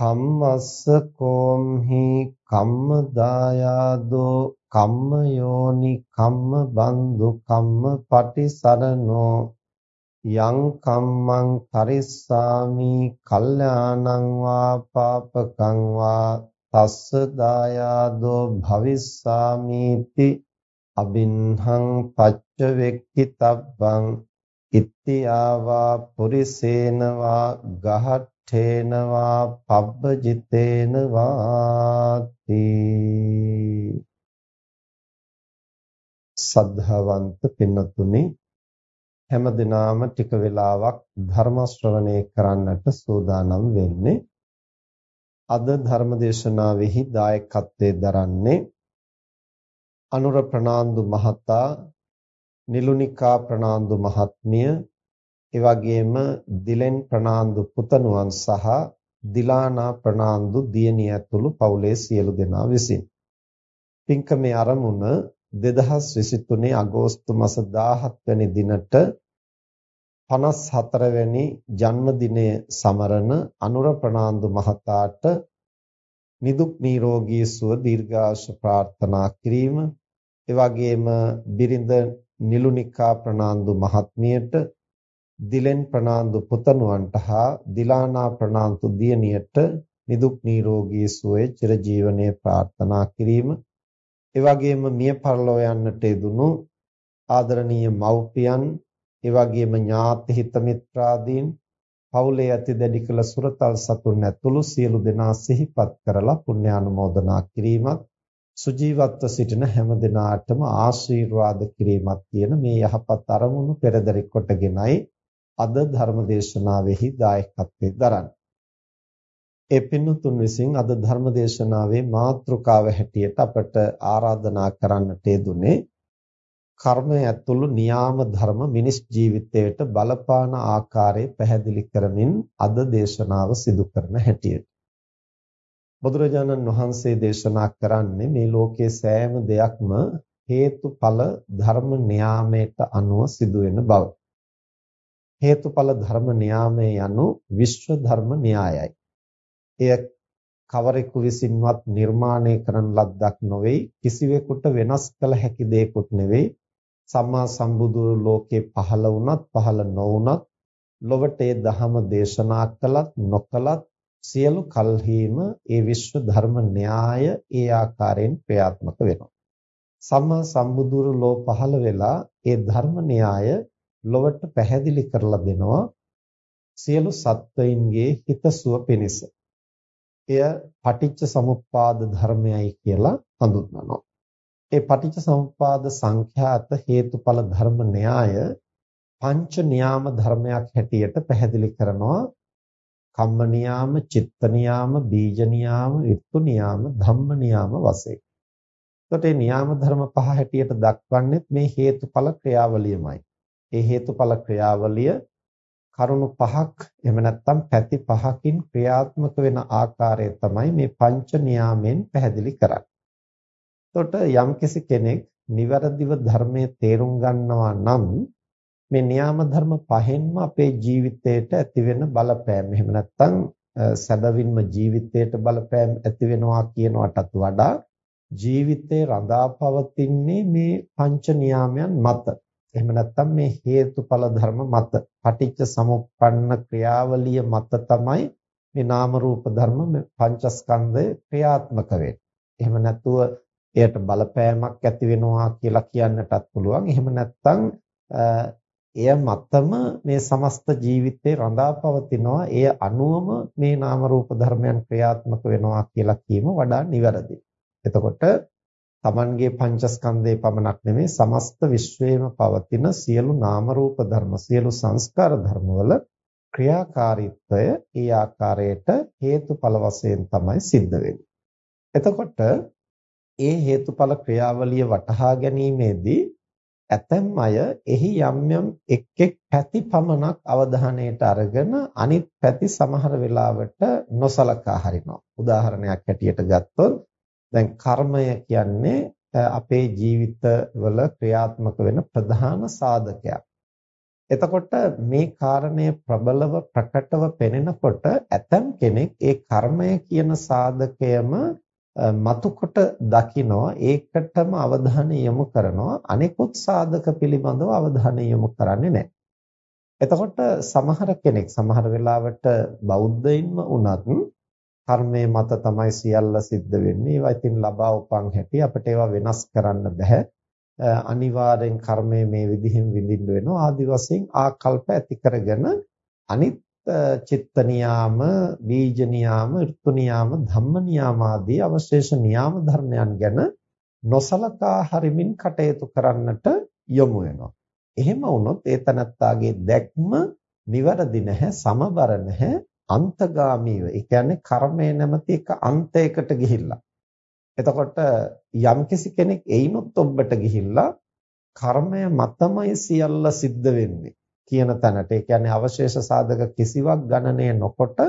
කම්මස්ස කෝම්හි කම්ම දායාදෝ කම්ම යෝනි කම්ම බන්දු කම්ම පටිසරණෝ යං කම්මං කරිස්සාමි කල්යාණං වා පාපකං වා තස්ස දායාදෝ භවිස්සාමීති අබින්හං පච්ච වෙක්කිතබ්බං ඉත්‍යාවා පුරිසේනවා ගහත් චේනවා පබ්බජිතේන වාති සද්ධාවන්ත පින්නතුනි හැම දිනාම ටික වෙලාවක් ධර්ම ශ්‍රවණය කරන්නට සූදානම් වෙන්නේ. අද ධර්ම දේශනාවෙහි දායකත්වයේ දරන්නේ අනුර ප්‍රනාන්දු මහතා නිලුනිකා ප්‍රනාන්දු මහත්මිය ඒ වගේම දිලෙන් ප්‍රනාන්දු පුතණුවන් සහ දිලානා ප්‍රනාන්දු දියණිය ඇතුළු පවුලේ සියලු දෙනා විසින්. පින්කමේ ආරමුණ 2023 අගෝස්තු මාස 17 වැනි දිනට 54 වැනි ජන්මදිනය සමරන අනුර ප්‍රනාන්දු මහතාට නිදුක් නිරෝගී සුව දීර්ඝාෂ ප්‍රාර්ථනා කිරීම. එවැගේම බිරිඳ නිලුනිකා ප්‍රනාන්දු මහත්මියට දිලෙන් ප්‍රනාන්දු පුතණුවන්ට හා දිලානා ප්‍රනාන්දු දියණියට නිදුක් නිරෝගී සුවය චිරජීවනයේ ප්‍රාර්ථනා කිරීම. එවැගේම මිය පරලෝ යන්නට යෙදුණු ආදරණීය මව්පියන් එවැගේම ඥාති හිත මිත්‍රාදීන් පවුලේ ඇති දැඩි කළ සුරතල් සතුන් ඇතුළු සියලු දෙනා සිහිපත් කරලා පුණ්‍යානුමෝදනා කිරීමත් සුජීවත්ව සිටින හැම දිනාටම ආශිර්වාද කිරීමත් කියන මේ යහපත් අරමුණු පෙරදරි කොටගෙනයි අද ධර්ම දේශනාවෙහි දායකත්වයෙන් දරන්නේ. ඒ පින්නතුන් විසින් අද ධර්ම දේශනාවේ මාතෘකාව හැටියට අපට ආරාධනා කරන්නට යෙදුනේ කර්මය ඇතුළු නියාම ධර්ම මිනිස් ජීවිතයට බලපාන ආකාරය පැහැදිලි කරමින් අද දේශනාව සිදු කරන හැටියට. බුදුරජාණන් වහන්සේ දේශනා කරන්නේ මේ ලෝකයේ සෑම දෙයක්ම හේතුඵල ධර්ම නියාමයට අනුව සිදුවෙන බව. හේතුඵල ධර්ම න්යාමය යනු විශ්ව ධර්ම න්‍යායයි. එය කවරෙකු විසින්වත් නිර්මාණය කරන ලද්දක් නොවේ. කිසිවෙකුට වෙනස් කළ හැකි දෙයක්ුත් නෙවෙයි සම්මා සම්බුදු ලෝකේ පහළ වුණත් පහළ නොවුණත් ලොවට ඒ ධහම දේශනා කළත් නොකළත් සියලු කල්හිම ඒ විශ්ව ධර්ම න්‍යාය ඒ ආකාරයෙන් ක්‍රියාත්මක වෙනවා. සම්මා සම්බුදුරු ලෝ පහළ වෙලා ඒ ධර්ම න්‍යාය ලොවට පැහැදිලි කරලා දෙනවා සියලු සත්වයින්ගේ හිතසුව පිණිස. එය පටිච්ච සමුප්පාද ධර්මයයි කියලා හඳුන්වනවා. ඒ පටිච්ච සමුප්පාද සංඛ්‍යාත හේතුඵල ධර්ම න්‍යාය පංච නියාම ධර්මයක් හැටියට පැහැදිලි කරනවා කම්ම නියාම, චිත්ත නියාම, බීජ නියාම, ඍතු නියාම, ධම්ම නියාම වශයෙන්. එතකොට මේ නියාම ධර්ම පහ හැටියට දක්වන්නේ මේ හේතුඵල ක්‍රියාවලියමයි. ඒ හේතුඵල ක්‍රියාවලිය කරුණු පහක් එහෙම නැත්නම් පැති පහකින් ක්‍රියාත්මක වෙන ආකාරය තමයි මේ පංච නියාමෙන් පැහැදිලි කරන්නේ. එතකොට යම්කිසි කෙනෙක් නිවැරදිව ධර්මයේ තේරුම් ගන්නවා නම් මේ න්‍යාම ධර්ම පහෙන්ම අපේ ජීවිතයට ඇති වෙන බලපෑම්. එහෙම නැත්නම් සැබවින්ම ජීවිතයට බලපෑම් ඇති වෙනවා කියනවටත් වඩා ජීවිතේ රඳා පවතින්නේ මේ පංච නියාමයන් මත. එහෙම නැත්නම් මේ හේතුඵල ධර්ම මත. පටිච්ච සමුප්පන්න ක්‍රියාවලිය මත තමයි මේ නාම රූප ධර්ම පංචස්කන්ධය ක්‍රියාත්මක වෙන්නේ. එහෙම නැතුව එයට බලපෑමක් ඇති වෙනවා කියලා කියන්නටත් පුළුවන්. එහෙම නැත්නම් එය මතම මේ සමස්ත ජීවිතේ රඳා පවතිනවා. එය අනුවම මේ නාම රූප ධර්මයන් ක්‍රියාත්මක වෙනවා කියලා කීම වඩා නිවැරදියි. එතකොට තමන්ගේ පංචස්කන්ධේ පමණක් නෙමෙයි සමස්ත විශ්වයේම පවතින සියලු නාම රූප ධර්ම සියලු සංස්කාර ධර්මවල ක්‍රියාකාරීත්වය ඒ ආකාරයට හේතුඵල වශයෙන් තමයි සිද්ධ වෙන්නේ. එතකොට ඒ හේතුඵල ක්‍රියාවලිය වටහා ගැනීමේදී ඇතැම් අය එහි යම් යම් එක් එක් පැති පමණක් අවධානයට අරගෙන අනිත් පැති සමහර වෙලාවට නොසලකා හරිනවා. උදාහරණයක් හැටියට ගත්තොත් දැන් කර්මය කියන්නේ අපේ ජීවිතවල ක්‍රියාත්මක වෙන ප්‍රධාන සාධකයක්. එතකොට මේ කාරණය ප්‍රබලව ප්‍රකටව පෙනෙනකොට ඇතම් කෙනෙක් ඒ කර්මය කියන සාධකයම මතුකොට දකිනවා ඒකටම අවධානය යොමු කරනවා අනෙකුත් සාධක පිළිබඳව අවධානය යොමු කරන්නේ නැහැ. එතකොට සමහර කෙනෙක් සමහර වෙලාවට බෞද්ධයින්ම වුණත් කර්මයේ මත තමයි සියල්ල සිද්ධ වෙන්නේ. ඒවා ඉතින් ලබා උපන් හැටි අපිට ඒවා වෙනස් කරන්න බෑ. අනිවාර්යෙන් කර්මය මේ විදිහින් විඳින්න වෙනවා. ආදි වශයෙන් ආකල්ප ඇති කරගෙන අනිත් චිත්ත නියාම, බීජ නියාම, ඍතු නියාම, ධම්ම නියාම ආදී අවශේෂ නියාම ධර්මයන් ගැන නොසලකා හරිමින් කටයුතු කරන්නට යොමු වෙනවා. එහෙම වුණොත් ඒ තනත්තාගේ දැක්ම නිවැරදි නැහැ, සමබර නැහැ, අන්තගාමීව. ඒ කියන්නේ කර්මය නැමැති එක අන්තයකට ගිහිල්ලා. එතකොට යම්කිසි කෙනෙක් එයිනොත් ඔබට ගිහිල්ලා කර්මය මතමයි සියල්ල සිද්ධ වෙන්නේ. කියන තැනට ඒ කියන්නේ අවශේෂ සාධක කිසිවක් ගණනය නොකොට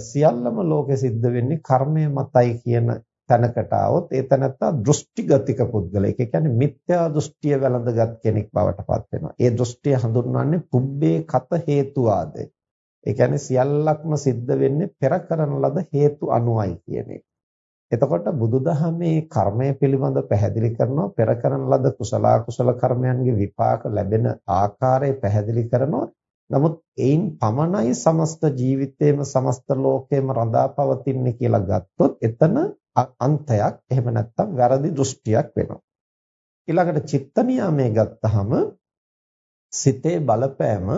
සියල්ලම ලෝකෙ සිද්ධ වෙන්නේ කර්මය මතයි කියන තැනකට આવොත් ඒ තැනත්තා දෘෂ්ටිගතික පුද්ගලයෙක්. ඒ කියන්නේ මිත්‍යා දෘෂ්ටිය වැළඳගත් කෙනෙක් බවට පත් වෙනවා. ඒ දෘෂ්ටිය හඳුන්වන්නේ පුබ්බේ කත හේතුවාදය. ඒ කියන්නේ සියල්ලක්ම සිද්ධ වෙන්නේ පෙර කරන ලද හේතු අනුවයි කියන එක. එතකොට බුදුදහමේ කර්මය පිළිබඳ පැහැදිලි කරනවා පෙර කරන ලද කුසල කුසල කර්මයන්ගේ විපාක ලැබෙන ආකාරය පැහැදිලි කරනවා. නමුත් ඒයින් පමණයි සමස්ත ජීවිතේම සමස්ත ලෝකේම රඳා පවතින්නේ කියලා ගත්තොත් එතන අන්තයක් එහෙම නැත්නම් වැරදි දෘෂ්ටියක් වෙනවා. ඊළඟට චිත්ත නියාමයේ ගත්තහම සිතේ බලපෑම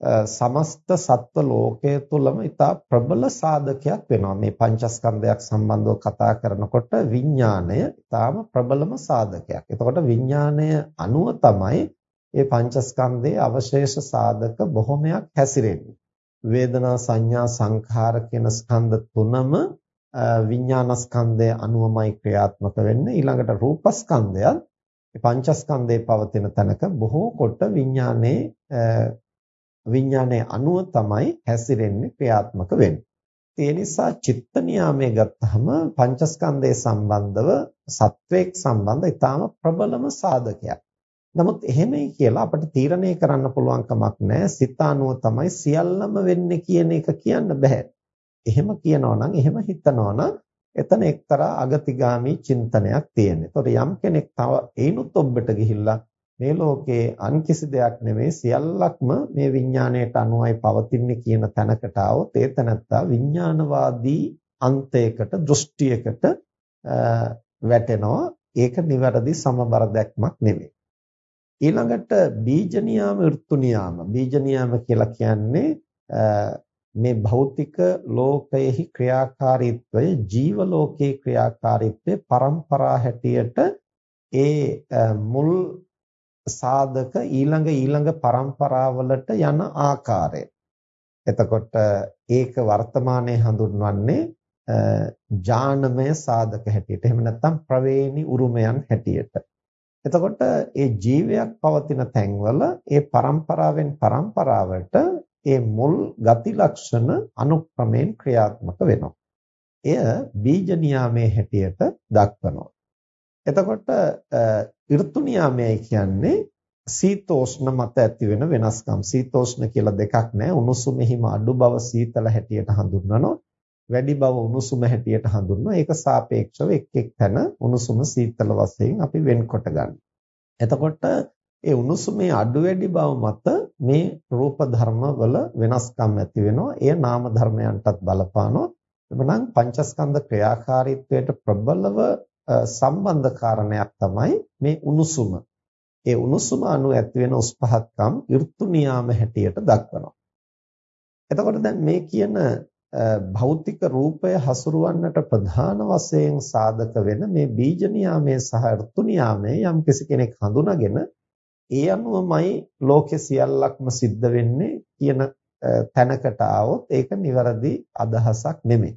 සමස්ත සත්ව ලෝකයේ තුලම ඉතා ප්‍රබල සාධකයක් වෙනවා මේ පංචස්කන්ධයක් සම්බන්ධව කතා කරනකොට විඥාණය ඉතාම ප්‍රබලම සාධකයක්. එතකොට විඥාණය අනුව තමයි මේ පංචස්කන්ධයේ අවශේෂ සාධක බොහොමයක් හැසිරෙන්නේ. වේදනා සංඥා සංඛාර කියන ස්කන්ධ තුනම විඥානස්කන්ධය අනුවමයි ක්‍රියාත්මක වෙන්නේ. ඊළඟට රූපස්කන්ධයත් පංචස්කන්ධයේ පවතින තැනක බොහෝ කොට විඥානයේ විඥානයේ අනුව තමයි හැසිරෙන්නේ ක්‍රියාත්මක වෙන්නේ. ඒ නිසා චිත්ත නියාමයේ ගත්තහම පංචස්කන්ධය සම්බන්ධව සත්වයක් සම්බන්ධ ඊටාම ප්‍රබලම සාධකයක්. නමුත් එහෙමයි කියලා අපිට තීරණය කරන්න පුළුවන් කමක් නැහැ. සිත අනුව තමයි සියල්ලම වෙන්නේ කියන එක කියන්න බෑ. එහෙම කියනවා නම් එහෙම හිතනවා නම් එතන එක්තරා අගතිගාමී චින්තනයක් තියෙනවා. ඒතකොට යම් කෙනෙක් තව ඒනුත් ඔබට ගිහිල්ලා මේ ලෝකයේ අන් කිසි දෙයක් නෙමෙයි සියල්ලක්ම මේ විඥාණයට අනුවයි පවතින්නේ කියන තැනකට આવොත් ඒ තැනත්තා විඥානවාදී අන්තයකට දෘෂ්ටියකට වැටෙනවා. ඒක නිවැරදි සමබර දැක්මක් නෙමෙයි. ඊළඟට බීජ නියාම ඍතු නියාම බීජ නියාම කියලා කියන්නේ මේ භෞතික ලෝකයේහි ක්‍රියාකාරීත්වය ජීව ලෝකයේ ක්‍රියාකාරීත්වය પરම්පරා හැටියට ඒ මුල් සාධක ඊළඟ ඊළඟ પરම්පරාවලට යන ආකාරය. එතකොට ඒක වර්තමානයේ හඳුන්වන්නේ ඥානමය සාධක හැටියට. එහෙම නැත්නම් ප්‍රවේණි උරුමයන් හැටියට. එතකොට ඒ ජීවයක් පවතින තැන්වල ඒ પરම්පරාවෙන් પરම්පරාවට ඒ මුල් ගති ලක්ෂණ අනුක්‍රමයෙන් ක්‍රියාත්මක වෙනවා. එය බීජ නියාමයේ හැටියට දක්වනවා. එතකොට ඍතු නියාමයයි කියන්නේ සීතෝෂ්ණ මත ඇති වෙන වෙනස්කම්. සීතෝෂ්ණ කියලා දෙකක් නැහැ. උණුසුමෙහිම අඩු බව සීතල හැටියට හඳුන්වනවා. වැඩි බව උණුසුම හැටියට හඳුන්වනවා. ඒක සාපේක්ෂව එක් එක් තැන උණුසුම සීතල වශයෙන් අපි වෙන්කොට ගන්න. එතකොට ඒ උණුසුමේ අඩු වැඩි බව මත මේ රූප ධර්ම වල වෙනස්කම් ඇති වෙනවා. එය නාම ධර්මයන්ටත් බලපානවා. එබනම් පංචස්කන්ධ ක්‍රියාකාරීත්වයට ප්‍රබලව සම්බන්ධ කාරණයක් තමයි මේ උණුසුම. ඒ උණුසුම අනු ඇති වෙන උස් පහත්කම් ඍතු නියාම හැටියට දක්වනවා. එතකොට දැන් මේ කියන භෞතික රූපය හසුරවන්නට ප්‍රධාන වශයෙන් සාධක වෙන මේ බීජ නියාමයේ සහ ඍතු නියාමයේ යම් කෙනෙක් හඳුනාගෙන ඒ අනුවමයි ලෝකෙ සියල්ලක්ම සිද්ධ වෙන්නේ කියන තැනකට ආවොත් ඒක නිවැරදි අදහසක් නෙමෙයි.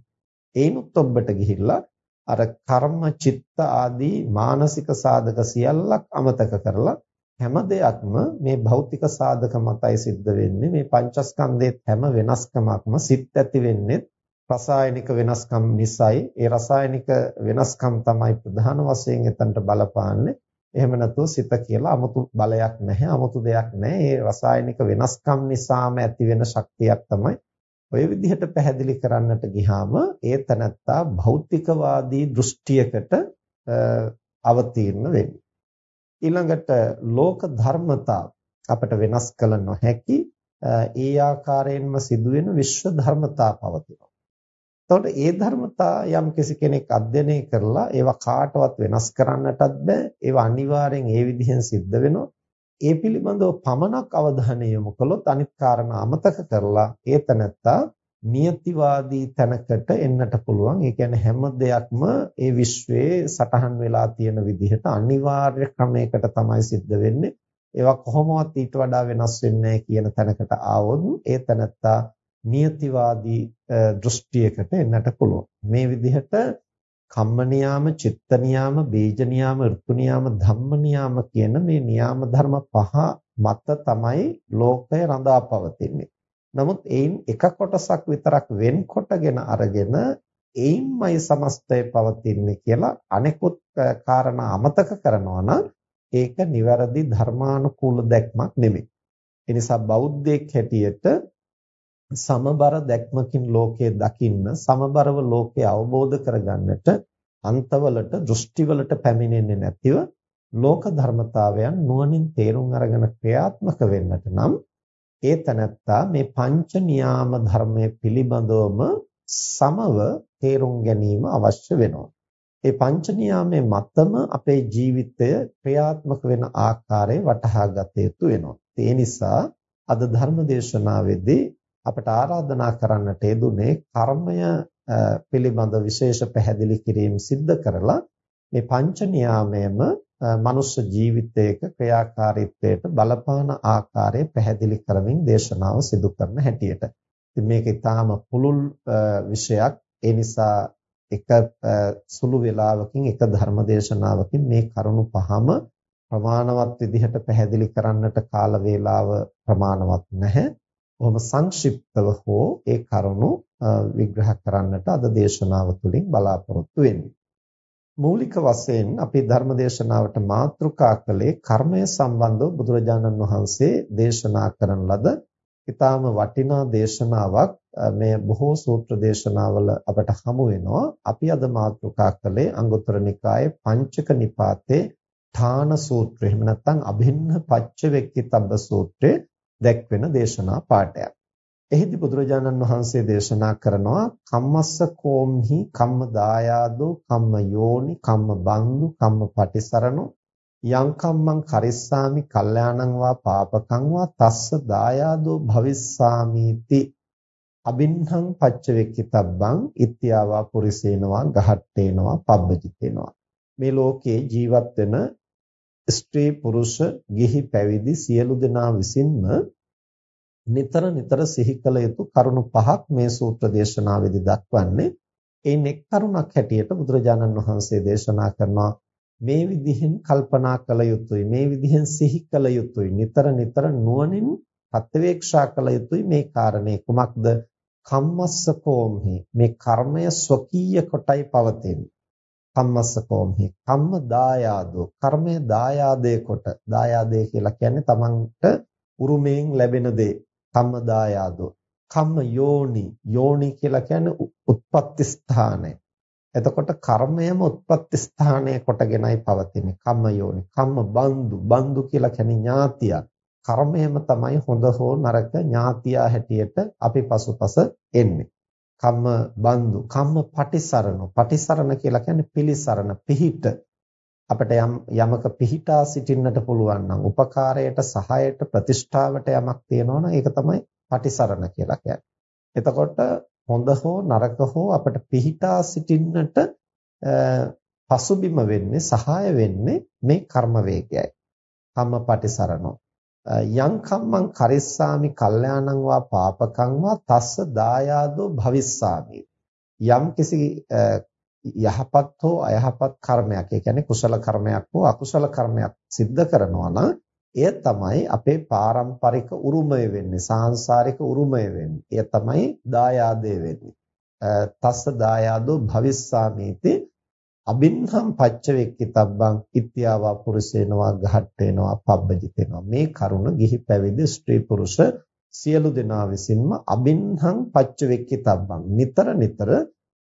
ඒනුත් ඔබට ගිහිල්ලා අර කර්ම චිත්ත ආදී මානසික සාධක සියල්ලක් අමතක කරලා හැම දෙයක්ම මේ භෞතික සාධක මතයි සිද්ධ වෙන්නේ. මේ පංචස්කන්ධයේ හැම වෙනස්කමක්ම සිත් ඇති වෙන්නේ රසායනික වෙනස්කම් නිසායි. ඒ රසායනික වෙනස්කම් තමයි ප්‍රධාන වශයෙන් එතනට බලපාන්නේ. එහෙම නැතුව සිත කියලා 아무තු බලයක් නැහැ 아무තු දෙයක් නැහැ. ඒ රසායනික වෙනස්කම් නිසාම ඇති වෙන ශක්තියක් තමයි ඔය විදිහට පැහැදිලි කරන්නට ගියාම ඒ තනත්තා භෞතිකවාදී දෘෂ්ටියකට අවතීර්ණ වෙන්නේ. ඊළඟට ලෝක ධර්මතා අපට වෙනස් කළ නොහැකි ඒ ආකාරයෙන්ම සිදුවෙන විශ්ව ධර්මතා පවතිනවා. එතකොට ඒ ධර්මතා යම් කෙනෙක් අධ්‍යයනය කරලා ඒවා කාටවත් වෙනස් කරන්නටත් බෑ. ඒවා අනිවාර්යෙන් ඒ විදිහෙන් සිද්ධ වෙනවා. ඒ පිළිබඳව පමණක් අවධානය යොමු කළොත් අනිත් කාරණා අමතක කරලා ඒ තැනත්තා නියතිවාදී තැනකට එන්නට පුළුවන්. ඒ කියන්නේ හැම දෙයක්ම ඒ විශ්වයේ සටහන් වෙලා තියෙන විදිහට අනිවාර්ය ක්‍රමයකට තමයි සිද්ධ වෙන්නේ. ඒවා කොහොමවත් ඊට වඩා වෙනස් වෙන්නේ කියන තැනකට ආවොත් ඒ තැනත්තා නියතිවාදී දෘෂ්ටියකට එන්නට පුළුවන්. මේ විදිහට කම්ම නියාම, චිත්ත නියාම, බීජ නියාම, ඍතු නියාම, ධම්ම නියාම කියන මේ නියාම ධර්ම පහ මත තමයි ලෝකය රඳා පවතින්නේ. නමුත් ඒයින් එක කොටසක් විතරක් වෙන්කොටගෙන අරගෙන ඒයින්මයි සමස්තය පවතින්නේ කියලා අනෙකුත් කාරණා අමතක කරනවා නම් ඒක නිවැරදි ධර්මානුකූල දැක්මක් නෙමෙයි. ඒ නිසා බෞද්ධයෙක් හැටියට සමබර දැක්මකින් ලෝකය දකින්න සමබරව ලෝකය අවබෝධ කරගන්නට අන්තවලට දෘෂ්ටිවලට පැමිණෙන්නේ නැතිව ලෝක ධර්මතාවයන් නුවණින් තේරුම් අරගෙන ක්‍රියාත්මක වෙන්නට නම් ඒ තනත්තා මේ පංච නියාම ධර්මයේ පිළිබඳවම සමව තේරුම් ගැනීම අවශ්‍ය වෙනවා. ඒ පංච නියාමයේ මතම අපේ ජීවිතය ක්‍රියාත්මක වෙන ආකාරය වටහා ගත යුතු වෙනවා. ඒ නිසා අද ධර්ම දේශනාවේදී අපට ආරාධනා කරන්නට යෙදුනේ කර්මය පිළිබඳ විශේෂ පැහැදිලි කිරීම සිද්ධ කරලා මේ පංච නියාමයේම මනුෂ්‍ය ජීවිතයක ක්‍රියාකාරීත්වයට බලපාන ආකාරය පැහැදිලි කරමින් දේශනාව සිදු කරන හැටියට. ඉතින් මේක ඊටාම පුළුල් විෂයක්. ඒ නිසා එක සුළු වේලාවකින් එක ධර්ම දේශනාවකින් මේ කරුණු පහම ප්‍රමාණවත් විදිහට පැහැදිලි කරන්නට කාල වේලාව ප්‍රමාණවත් නැහැ. බොහොම සංක්ෂිප්තව හෝ ඒ කරුණු විග්‍රහ කරන්නට අද දේශනාව තුළින් බලාපොරොත්තු වෙන්නේ. මූලික වශයෙන් අපි ධර්ම දේශනාවට මාතෘකා කළේ කර්මය සම්බන්ධව බුදුරජාණන් වහන්සේ දේශනා කරන ලද ඊටාම වටිනා දේශනාවක් මේ බොහෝ සූත්‍ර දේශනාවල අපට හමු වෙනවා. අපි අද මාතෘකා කළේ අංගුත්තර නිකායේ පංචක නිපාතේ ඨාන සූත්‍රය. එහෙම නැත්නම් අභින්න පච්ච වෙක්කිතබ්බ සූත්‍රයේ දැක්වෙන දේශනා පාඩයක්. එහිදී බුදුරජාණන් වහන්සේ දේශනා කරනවා කම්මස්ස කෝම්හි කම්ම දායාදෝ කම්ම යෝනි කම්ම බන්දු කම්ම පටිසරණෝ යං කම්මං කරිස්සාමි කල්යාණං වා පාපකං වා තස්ස දායාදෝ භවිස්සාමීති අබින්හං පච්චවෙක්කිතබ්බං ඉත්‍යාවා පුරිසේනවා ගහට්ටේනවා පබ්බජිතේනවා මේ ලෝකේ ජීවත් වෙන ස්ත්‍රී පුරුෂ ගිහි පැවිදි සියලු දෙනා විසින්ම නිතර නිතර සිහි කළ යුතු කරුණු පහක් මේ සූත්‍ර දේශනාවේදී දක්වන්නේ. එයින් එක් කරුණක් හැටියට බුදුරජාණන් වහන්සේ දේශනා කරනවා මේ විදිහෙන් කල්පනා කළ යුතුයි මේ විදිහෙන් සිහි කළ යුතුයි නිතර නිතර නුවණින් ප්‍රත්‍යවේක්ෂා කළ යුතුයි. මේ කාරණේ කුමක්ද? කම්මස්සකෝම්හි මේ කර්මය ස්වකීය කොටයි පවතින්නේ. කම්මස්සකෝම්හි කම්ම දායාදෝ. කර්මය දායාදේ කොට. දායාදේ කියලා කියන්නේ තමන්ට උරුමයෙන් ලැබෙන දේ. කම්ම දායාදෝ. කම්ම යෝනි. යෝනි කියලා කියන්නේ උත්පත්ති ස්ථානය. එතකොට කර්මයම උත්පත්ති ස්ථානය කොටගෙනයි පවතින්නේ. කම්ම යෝනි. කම්ම බන්දු. බන්දු කියලා කියන්නේ ඥාතියක් කර්මයම තමයි හොඳ හෝ නරක ඥාතියා හැටියට අපි පසුපස එන්නේ. කම්ම බන්දු කම්ම පටිසරණ පටිසරණ කියලා කියන්නේ පිලිසරණ පිහිට අපිට යම් යමක පිහිටා සිටින්නට පුළුවන් නම් උපකාරයට සහායට ප්‍රතිෂ්ඨාවට යමක් තියෙනවා නම් ඒක තමයි පටිසරණ කියලා කියන්නේ. එතකොට හොඳ හෝ නරක හෝ අපිට පිහිටා සිටින්නට පසුබිම වෙන්නේ සහාය වෙන්නේ මේ කර්ම වේගයයි. කම්ම පටිසරණෝ. යං කම්මං කරිස්සාමි කල්යාණං වා පාපකං වා තස්ස දායාදෝ භවිස්සාමි. යම් කිසි යහපත් හෝ අයහපත් කර්මයක්, ඒ කියන්නේ කුසල කර්මයක් හෝ අකුසල කර්මයක් සිද්ධ කරනවා නම් එය තමයි අපේ පාරම්පරික උරුමය වෙන්නේ සාංශාරික උරුමය වෙන්නේ. එය තමයි දායාදේ වෙන්නේ. තස්ස දායාදෝ භවිස්සාමීති අබින්හම් පච්චවෙක්කිතබ්බං ඉත්‍යාවා පුරුෂේනවා ගහට්ටේනවා පබ්බජිතේනවා මේ කරුණ ගිහි පැවිදි ස්ත්‍රී පුරුෂ සියලු දෙනා විසින්ම අබින්හම් පච්චවෙක්කිතබ්බං නිතර නිතර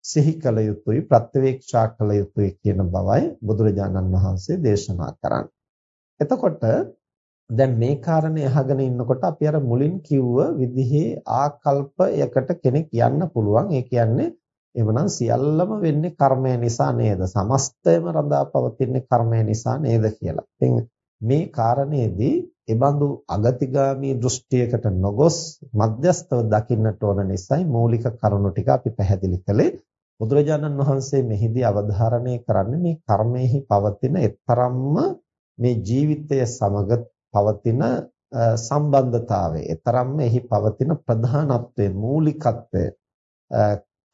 සිහි කළ යුතුයි ප්‍රත්‍යවේක්ෂා කළ යුතුයි කියන බවයි බුදුරජාණන් වහන්සේ දේශනා කරන්නේ. එතකොට දැන් මේ කාරණේ අහගෙන ඉන්නකොට අපි අර මුලින් කිව්ව විදිහේ ආකල්පයකට කෙනෙක් යන්න පුළුවන්. ඒ කියන්නේ එවනම් සියල්ලම වෙන්නේ කර්මය නිසා නේද? සමස්තයම රඳා පවතින්නේ කර්මය නිසා නේද කියලා. ඉතින් මේ කාරණේදී එබඳු අගතිගාමී දෘෂ්ටියකට නොගොස් මධ්‍යස්තව දකින්නට ඕන නිසායි මූලික කරුණු ටික අපි පැහැදිලි කළේ. බුදුරජාණන් වහන්සේ මෙහිදී අවධාරණය කරන්නේ මේ කර්මයේහි පවතින එතරම්ම මේ ජීවිතය සමග පවතින සම්බන්ධතාවය. ඒතරම්ම එහි පවතින ප්‍රධානත්වය, මූලිකත්වය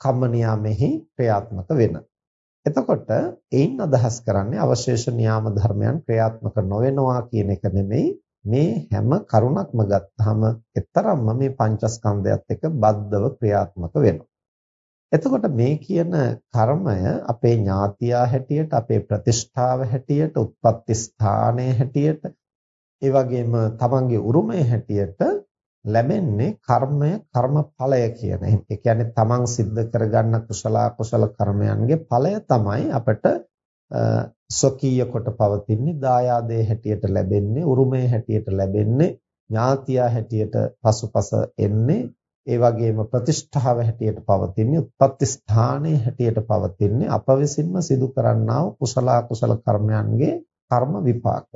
කම්මනියාමෙහි ක්‍රියාත්මක වෙන. එතකොට එයින් අදහස් කරන්නේ අවශේෂ න්යාම ධර්මයන් ක්‍රියාත්මක නොවෙනවා කියන එක නෙමෙයි මේ හැම කරුණක්ම ගත්තාම එතරම්ම මේ පංචස්කන්ධයත් එක්ක බද්ධව ක්‍රියාත්මක වෙනවා. එතකොට මේ කියන කර්මය අපේ ඥාතියා හැටියට අපේ ප්‍රතිෂ්ඨාව හැටියට උත්පත්ති ස්ථානයේ හැටියට ඒ වගේම තමන්ගේ උරුමය හැටියට ලැබෙන්නේ කර්මය කර්මඵලය කියන. ඒ කියන්නේ තමන් සිද්ධ කරගන්න කුසල කුසල කර්මයන්ගේ ඵලය තමයි අපට ස්වකීය කොට පවතින්නේ දායාදේ හැටියට ලැබෙන්නේ උරුමය හැටියට ලැබෙන්නේ ඥාතියා හැටියට පසුපස එන්නේ ඒ වගේම ප්‍රතිෂ්ඨාව හැටියට පවතින්නේ උත්පත්ති ස්ථානයේ හැටියට පවතින්නේ අප විසින්ම සිදු කරන්නා වූ කුසල කුසල කර්මයන්ගේ කර්ම විපාක.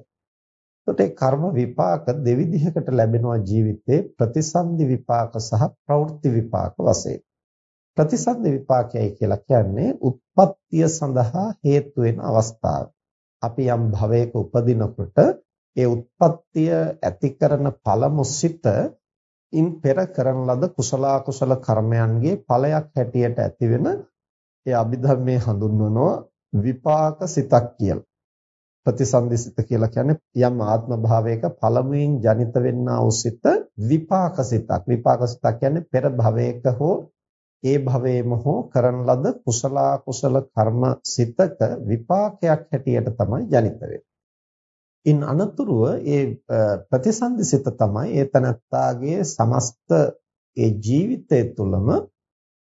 එතකොට ඒ කර්ම විපාක දෙවිධයකට ලැබෙනවා ජීවිතේ ප්‍රතිසන්දි විපාක සහ ප්‍රවෘත්ති විපාක වශයෙන්. ප්‍රතිසන්දි විපාකයයි කියලා කියන්නේ උත්පත්තිය සඳහා හේතු වෙන අවස්ථාව. අපි යම් භවයක උපදිනකොට ඒ උත්පත්තිය ඇති කරන පළමු සිත ඉන් පෙර කරන ලද කුසල කුසල කර්මයන්ගේ ඵලයක් හැටියට ඇතිවෙන ඒ අභිධර්මයේ හඳුන්වනවා විපාක සිතක් කියලා. ප්‍රතිසන්දිසිත කියලා කියන්නේ යම් ආත්ම භාවයක පළමුවෙන් ජනිත වෙන්නා වූ සිත විපාක සිතක්. විපාක සිතක් කියන්නේ පෙර භවයක හෝ ඒ භවයේම හෝ කරන ලද කුසල කුසල කර්ම සිතක විපාකයක් හැටියට තමයි ජනිත වෙන්නේ. ඉන් අනතුරුව ඒ ප්‍රතිසන්දිසිත තමයි ඒ තනත්තාගේ සමස්ත ඒ ජීවිතය තුළම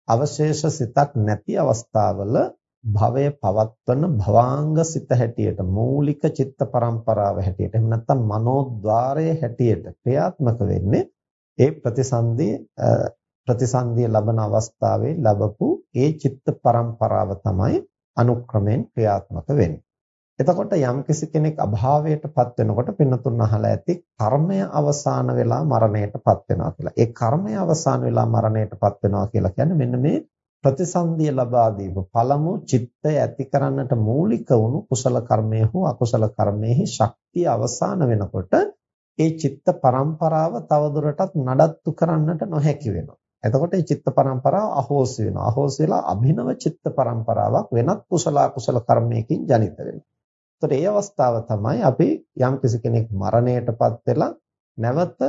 අවශේෂ සිතක් නැති අවස්ථාවල භවය පවත්වන භවාංග සිත හැටියට මූලික චිත්ත පරම්පරාව හැටියට එහෙම නැත්නම් මනෝද්වාරයේ හැටියට ක්‍රියාත්මක වෙන්නේ ඒ ප්‍රතිසන්දී ප්‍රතිසන්දිය ලබන අවස්ථාවේ ලැබපු ඒ චිත්ත පරම්පරාව තමයි අනුක්‍රමයෙන් ක්‍රියාත්මක වෙන්නේ. එතකොට යම්කිසි කෙනෙක් අභාවයටපත් වෙනකොට පින්නතුන් අහලා ඇති කර්මය අවසාන වෙලා මරණයටපත් වෙනවා කියලා. ඒ කර්මය අවසාන වෙලා මරණයටපත් වෙනවා කියලා කියන්නේ මෙන්න මේ ප්‍රතිසන්දිය ලබා දීම පළමු චිත්තය ඇති කරන්නට මූලික වුණු කුසල කර්මය හෝ අකුසල කර්මයෙහි ශක්තිය අවසන් වෙනකොට ඒ චිත්ත පරම්පරාව තවදුරටත් නඩත්තු කරන්නට නොහැකි වෙනවා. එතකොට මේ චිත්ත පරම්පරාව අහෝසි වෙනවා. අහෝසි වෙලා අභිනව චිත්ත පරම්පරාවක් වෙනත් කුසල අකුසල කර්මයකින් ජනිත වෙනවා. එතකොට මේ අවස්ථාව තමයි අපි යම් කෙනෙක් මරණයටපත් වෙලා නැවත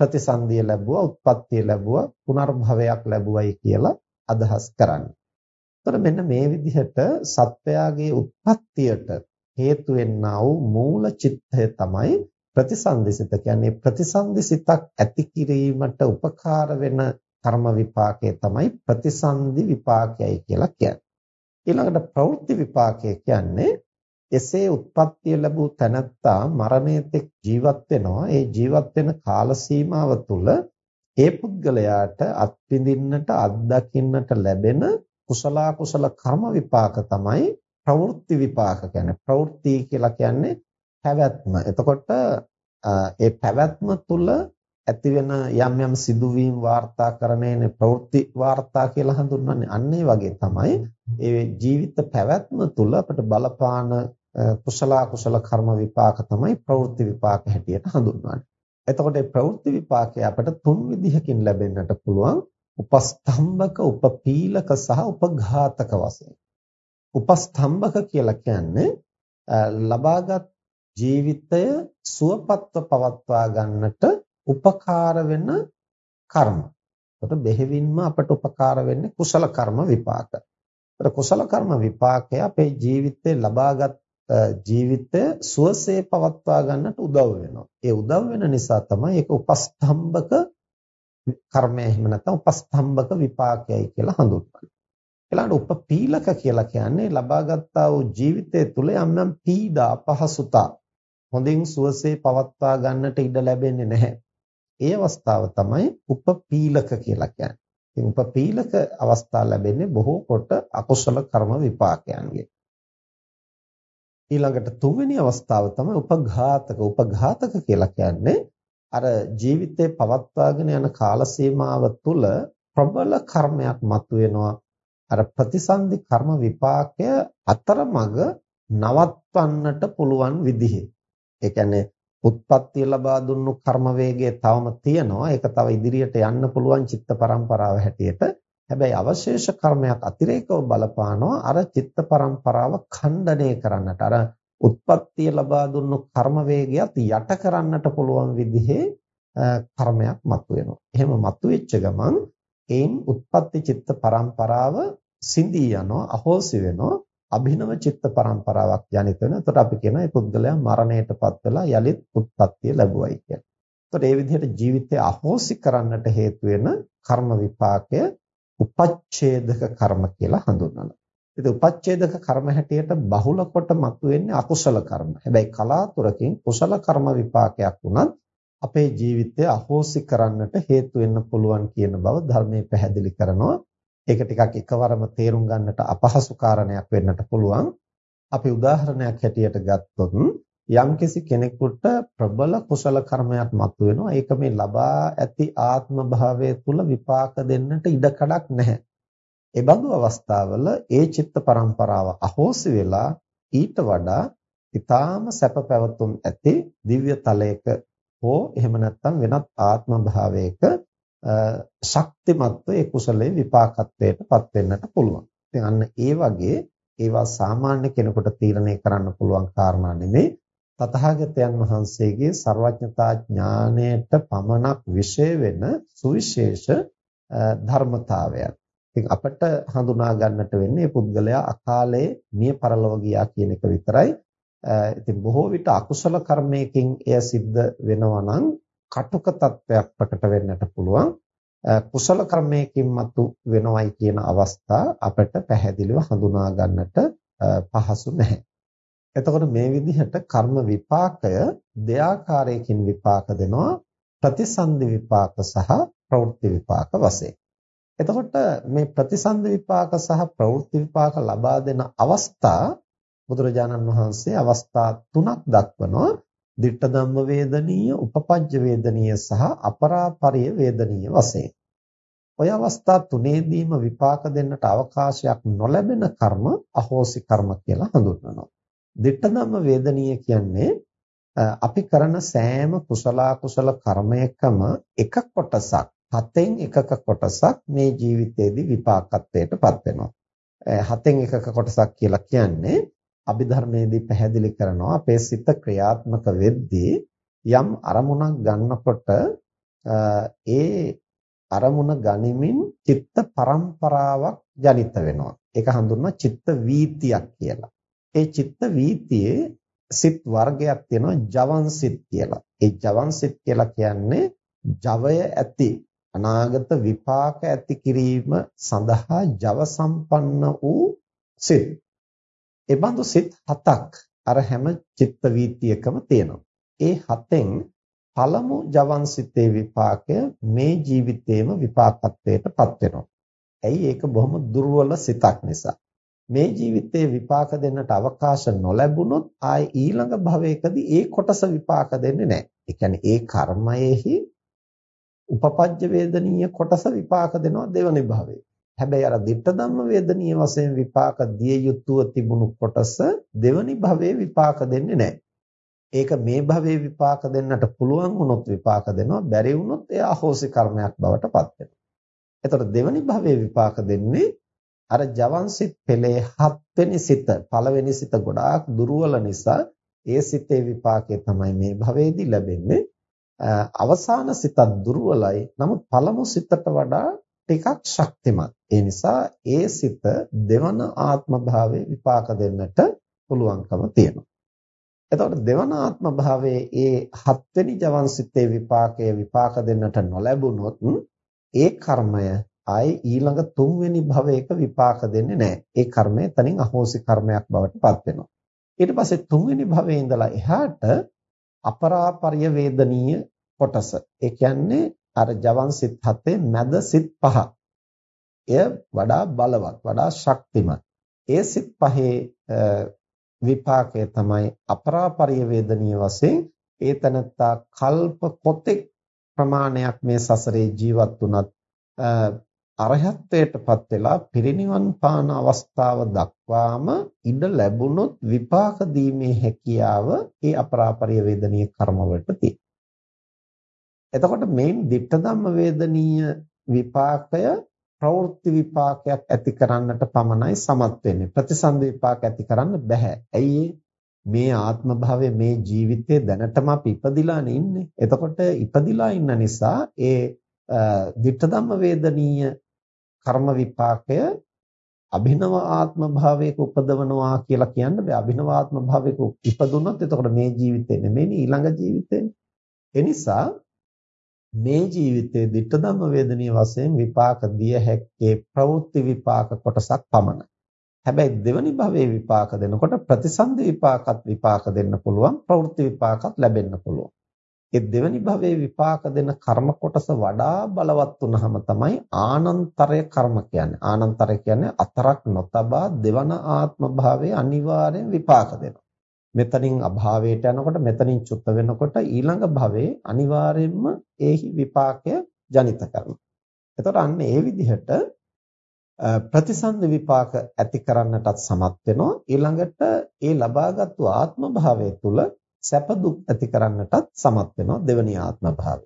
ප්‍රතිසන්දිය ලැබුවා, උත්පත්තිය ලැබුවා, පුනර්භවයක් ලැබුවයි කියලා අදහස් කරන්නේ. එතකොට මෙන්න මේ විදිහට සත්වයාගේ උත්පත්තියට හේතු වෙන්නා වූ මූල චිත්තය තමයි ප්‍රතිසන්දිසිත. කියන්නේ ප්‍රතිසන්දිසිතක් ඇති කිරීමට උපකාර වෙන කර්ම විපාකය තමයි ප්‍රතිසන්දි විපාකයයි කියලා කියන්නේ. ඊළඟට ප්‍රවෘත්ති විපාකය කියන්නේ එසේ උත්පත්තිය ලැබූ තැනැත්තා මරණයේතෙක් ජීවත් වෙනවා. ඒ ජීවත් වෙන කාල සීමාව තුළ ඒ පුද්ගලයාට අත්විඳින්නට අත්දකින්නට ලැබෙන කුසල කුසල කර්ම විපාක තමයි ප්‍රවෘත්ති විපාක කියන්නේ. ප්‍රවෘත්ති කියලා කියන්නේ පැවැත්ම. එතකොට ඒ පැවැත්ම තුළ ඇතිවෙන යම් යම් සිදුවීම් වාර්තාකරණයනේ ප්‍රවෘත්ති වාර්තා කියලා හඳුන්වන්නේ. අන්න ඒ වගේ තමයි ඒ ජීවිත පැවැත්ම තුළ අපට බලපාන කුසල කුසල කර්ම විපාක තමයි ප්‍රවෘත්ති විපාක හැටියට හඳුන්වන්නේ. එතකොට මේ ප්‍රවෘත්ති විපාකය අපට තුන් විදිහකින් ලැබෙන්නට පුළුවන්. උපස්තම්භක, උපපීලක සහ උපඝාතක වශයෙන්. උපස්තම්භක කියලා කියන්නේ ලබාගත් ජීවිතය සුවපත්ව පවත්වා ගන්නට උපකාර වෙන කර්ම. එතකොට බෙහෙවින්ම අපට උපකාර වෙන්නේ කුසල කර්ම විපාක. ඒතර කුසල කර්ම විපාකය අපේ ජීවිතේ ලබාගත් ජීවිතය සුවසේ පවත්වා ගන්නට උදව් වෙනවා. ඒ උදව් වෙන නිසා තමයි ඒක උපස්තම්භක කර්මය එහෙම නැත්නම් උපස්තම්භක විපාකයයි කියලා හඳුන්වන්නේ. ඊළඟට උපපීලක කියලා කියන්නේ ලබාගත්තා වූ ජීවිතය තුළ යම් යම් පීඩා අපහසුතා හොඳින් සුවසේ පවත්වා ගන්නට ඉඩ ලැබෙන්නේ නැහැ. ඒ අවස්ථාව තමයි උපපීලක කියලා කියන්නේ. ඉතින් උපපීලක අවස්ථා ලැබෙන්නේ බොහෝ කොට අකුසල කර්ම විපාකයන්ගේ. ඊළඟට තුන්වෙනි අවස්ථාව තමයි උපඝාතක. උපඝාතක කියලා කියන්නේ අර ජීවිතේ පවත්වාගෙන යන කාල සීමාව තුළ ප්‍රබල කර්මයක් මතුවෙනවා. අර ප්‍රතිසන්දි කර්ම විපාකය අතරමඟ නවත්වන්නට පුළුවන් විදිහේ. ඒ කියන්නේ උත්පත්ති ලබා දුන්නු කර්ම වේගය තවම තියෙනවා. ඒක තව ඉදිරියට යන්න පුළුවන් චිත්ත පරම්පරාව හැටියට. හැබැයි අවශේෂ කර්මයක් අතිරේකව බලපානවා අර චිත්ත පරම්පරාව ඛණ්ඩණය කරන්නට. අර උත්පත්තිය ලබා දුන්නු කර්ම වේගයත් යට කරන්නට පුළුවන් විදිහේ කර්මයක් මතුවෙනවා. එහෙම මතුවෙච්ච ගමන් ඒන් උත්පත්ති චිත්ත පරම්පරාව සිඳී යනවා, අහෝසි වෙනවා. අභිනව චිත්ත පරම්පරාවක් ජනිත වෙනවා. එතකොට අපි කියනවා මේ පුද්ගලයා මරණයටපත් වෙලා යලිත් උත්පත්තිය ලැබුවයි කියලා. එතකොට මේ විදිහට ජීවිතය අහෝසි කරන්නට හේතු වෙන කර්ම විපාකය උපච්ඡේදක කර්ම කියලා හඳුන්වනවා. ඉතින් උපච්ඡේදක කර්ම හැටියට බහුල කොට මතුවෙන්නේ අකුසල කර්ම. හැබැයි කලාතුරකින් කුසල කර්ම විපාකයක් වුණත් අපේ ජීවිතය අහෝසි කරන්නට හේතු වෙන්න පුළුවන් කියන බව ධර්මයේ පැහැදිලි කරනවා. ඒක ටිකක් එකවරම තේරුම් ගන්නට අපහසු කාරණයක් වෙන්නට පුළුවන්. අපි උදාහරණයක් හැටියට ගත්තොත් යම්කිසි කෙනෙකුට ප්‍රබල කුසල කර්මයක් මතුවෙනවා. ඒක මේ ලබා ඇති ආත්ම භාවය තුල විපාක දෙන්නට ඉඩ කඩක් නැහැ. ඒ බඳු අවස්ථාවල ඒ චිත්ත පරම්පරාව අහෝසි වෙලා ඊට වඩා ඊටාම සැප පැවතුම් ඇති දිව්‍ය තලයක හෝ එහෙම නැත්නම් වෙනත් ආත්ම භාවයක ශක්තිමත්ව ඒ කුසලයේ විපාකත්වයටපත් වෙන්නට පුළුවන්. ඉතින් අන්න ඒ වගේ ඒවා සාමාන්‍ය කෙනෙකුට තීරණය කරන්න පුළුවන් කාරණා නෙමෙයි. තථාගතයන් වහන්සේගේ ਸਰවඥතා ඥාණයට පමණක් විශේෂ වෙන සුවිශේෂ ධර්මතාවයක්. ඉතින් අපිට හඳුනා ගන්නට වෙන්නේ මේ පුද්ගලයා අකාලේ මිය පරලොව ගියා කියන එක විතරයි. ඉතින් බොහෝ විට අකුසල කර්මයකින් එය සිද්ධ වෙනවා නම් කටුක තත්වයක් ප්‍රකට වෙන්නට පුළුවන්. කුසල කර්මයකින් මතු වෙනවයි කියන අවස්ථා අපිට පැහැදිලිව හඳුනා ගන්නට පහසු නැහැ. එතකොට මේ විදිහට කර්ම විපාකය දෙආකාරයකින් විපාක දෙනවා ප්‍රතිසන්දි විපාක සහ ප්‍රවෘත්ති විපාක වශයෙන්. එතකොට මේ ප්‍රතිසන්ද විපාක සහ ප්‍රවෘත්ති විපාක ලබා දෙන අවස්ථා බුදුරජාණන් වහන්සේ අවස්ථා තුනක් දක්වනවා ditta ධම්ම වේදනීය, උපපජ්ජ වේදනීය සහ අපරාපරිය වේදනීය වශයෙන්. ඔය අවස්ථා තුනේදීම විපාක දෙන්නට අවකාශයක් නොලැබෙන කර්ම අහෝසි කර්ම කියලා හඳුන්වනවා. Ditta ධම්ම වේදනීය කියන්නේ අපි කරන සෑම කුසල කුසල කර්මයකම එක කොටසක් හතෙන් එකක කොටසක් මේ ජීවිතේදී විපාකත්වයටපත් වෙනවා. හතෙන් එකක කොටසක් කියලා කියන්නේ අභිධර්මයේදී පැහැදිලි කරනවා අපේ සිත ක්‍රියාත්මක වෙද්දී යම් අරමුණක් ගන්නකොට ඒ අරමුණ ගනිමින් චිත්ත පරම්පරාවක් ජනිත වෙනවා. ඒක හඳුන්වනවා චිත්ත වීතියක් කියලා. ඒ චිත්ත වීතියේ සිත් වර්ගයක් තියෙනවා ජවන් සිත් කියලා. ඒ ජවන් සිත් කියලා කියන්නේ ජවය ඇති අනාගත විපාක ඇති කිරීම සඳහා ජව සම්පන්න වූ සිත්. ඒ බඳු සිත් හතක් අර හැම චිත්ත වීතියකම තියෙනවා. ඒ හතෙන් පළමු ජවන් සිතේ විපාකය මේ ජීවිතේම විපාකත්වයටපත් වෙනවා. ඇයි ඒක බොහොම දුර්වල සිතක් නිසා. මේ ජීවිතේ විපාක දෙන්නට අවකාශ නොලැබුණොත් ආයි ඊළඟ භවයකදී ඒ කොටස විපාක දෙන්නේ නැහැ. ඒ කියන්නේ ඒ කර්මයේහි උපපජ්ජ වේදනීය කොටස විපාක දෙනවා දෙවනි භවයේ. හැබැයි අර ditta ධම්ම වේදනීය වශයෙන් විපාක දිය යුතුව තිබුණු කොටස දෙවනි භවයේ විපාක දෙන්නේ නැහැ. ඒක මේ භවයේ විපාක දෙන්නට පුළුවන් වුණොත් විපාක දෙනවා බැරි වුණොත් ඒ අහෝසි කර්මයක් බවට පත් වෙනවා. එතකොට දෙවනි භවයේ විපාක දෙන්නේ අර ජවන්සිත පෙළේ හත්වෙනි සිත පළවෙනි සිත ගොඩාක් දුර්වල නිසා ඒ සිතේ විපාකය තමයි මේ භවයේදී ලැබෙන්නේ. අවසාන සිතත් දුර්වලයි. නමුත් පළමු සිතට වඩා ටිකක් ශක්තිමත්. ඒ නිසා ඒ සිත දෙවන ආත්ම භාවයේ විපාක දෙන්නට පුළුවන්කම තියෙනවා. එතකොට දෙවන ආත්ම භාවයේ ඒ හත්වෙනි ජවන් සිතේ විපාකය විපාක දෙන්නට නොලැබුණොත් ඒ කර්මය ආයේ ඊළඟ තුන්වෙනි භවයක විපාක දෙන්නේ නැහැ. ඒ කර්මය තනින් අහෝසි කර්මයක් බවට පත් වෙනවා. ඊට පස්සේ තුන්වෙනි භවයේ ඉඳලා එහාට අපරාපරිය වේදනීය කොටස. ඒ කියන්නේ අර ජවන් සිත් හතේ මැද සිත් පහ. එය වඩා බලවත්, වඩා ශක්තිමත්. ඒ සිත් පහේ විපාකය තමයි අපරාපරිය වේදනීය වශයෙන් ඒ තනත්තා කල්ප කොතෙක් ප්‍රමාණයක් මේ සසරේ ජීවත් වුණත් අරහත්ත්වයටපත් වෙලා පිරිනිවන් පාන අවස්ථාව දක්වාම ඉඩ ලැබුණොත් විපාක දීමේ හැකියාව ඒ අපරාපරිය වේදනීය කර්මවලට තියෙනවා. එතකොට මේ ditta ධම්ම වේදනීය විපාකය ප්‍රවෘත්ති විපාකයක් ඇති කරන්නට පමණයි සමත් වෙන්නේ. ප්‍රතිසන්ද විපාක ඇති කරන්න බෑ. ඇයි මේ ආත්ම භාවයේ මේ ජීවිතේ දැනටම අපි ඉපදිලා ඉන්නේ. එතකොට ඉපදිලා ඉන්න නිසා ඒ ditta ධම්ම වේදනීය කර්ම විපාකය අභිනව ආත්ම භාවයක උපදවනවා කියලා කියන්න බෑ. අභිනව ආත්ම භාවයක ඉපදුනොත් එතකොට මේ ජීවිතේ නෙමෙයි ඊළඟ ජීවිතේනේ. ඒ නිසා මේ ජීවිතයේ ditta ධම්ම වේදනීය වශයෙන් විපාක දිය හැක්කේ ප්‍රවෘත්ති විපාක කොටසක් පමණයි. හැබැයි දෙවනි භවයේ විපාක දෙනකොට ප්‍රතිසන්දි විපාකත් විපාක දෙන්න පුළුවන් ප්‍රවෘත්ති විපාකත් ලැබෙන්න පුළුවන්. ඒ දෙවනි භවයේ විපාක දෙන කර්ම කොටස වඩා බලවත් වුනහම තමයි ආනන්තරය කර්ම කියන්නේ. ආනන්තරය කියන්නේ අතරක් නොතබා දෙවන ආත්ම භාවයේ අනිවාර්යෙන් විපාක දෙනවා. මෙතනින් අභාවයට යනකොට මෙතනින් චුත්ත වෙනකොට ඊළඟ භවයේ අනිවාර්යයෙන්ම ඒහි විපාකය ජනිත කරනවා. එතකොට අන්න ඒ විදිහට ප්‍රතිසන්ද විපාක ඇති කරන්නටත් සමත් වෙනවා ඊළඟට ඒ ලබාගත්තු ආත්ම භාවය තුල සැප දුක් ඇති කරන්නටත් සමත් වෙනවා දෙවනි ආත්ම භාවය.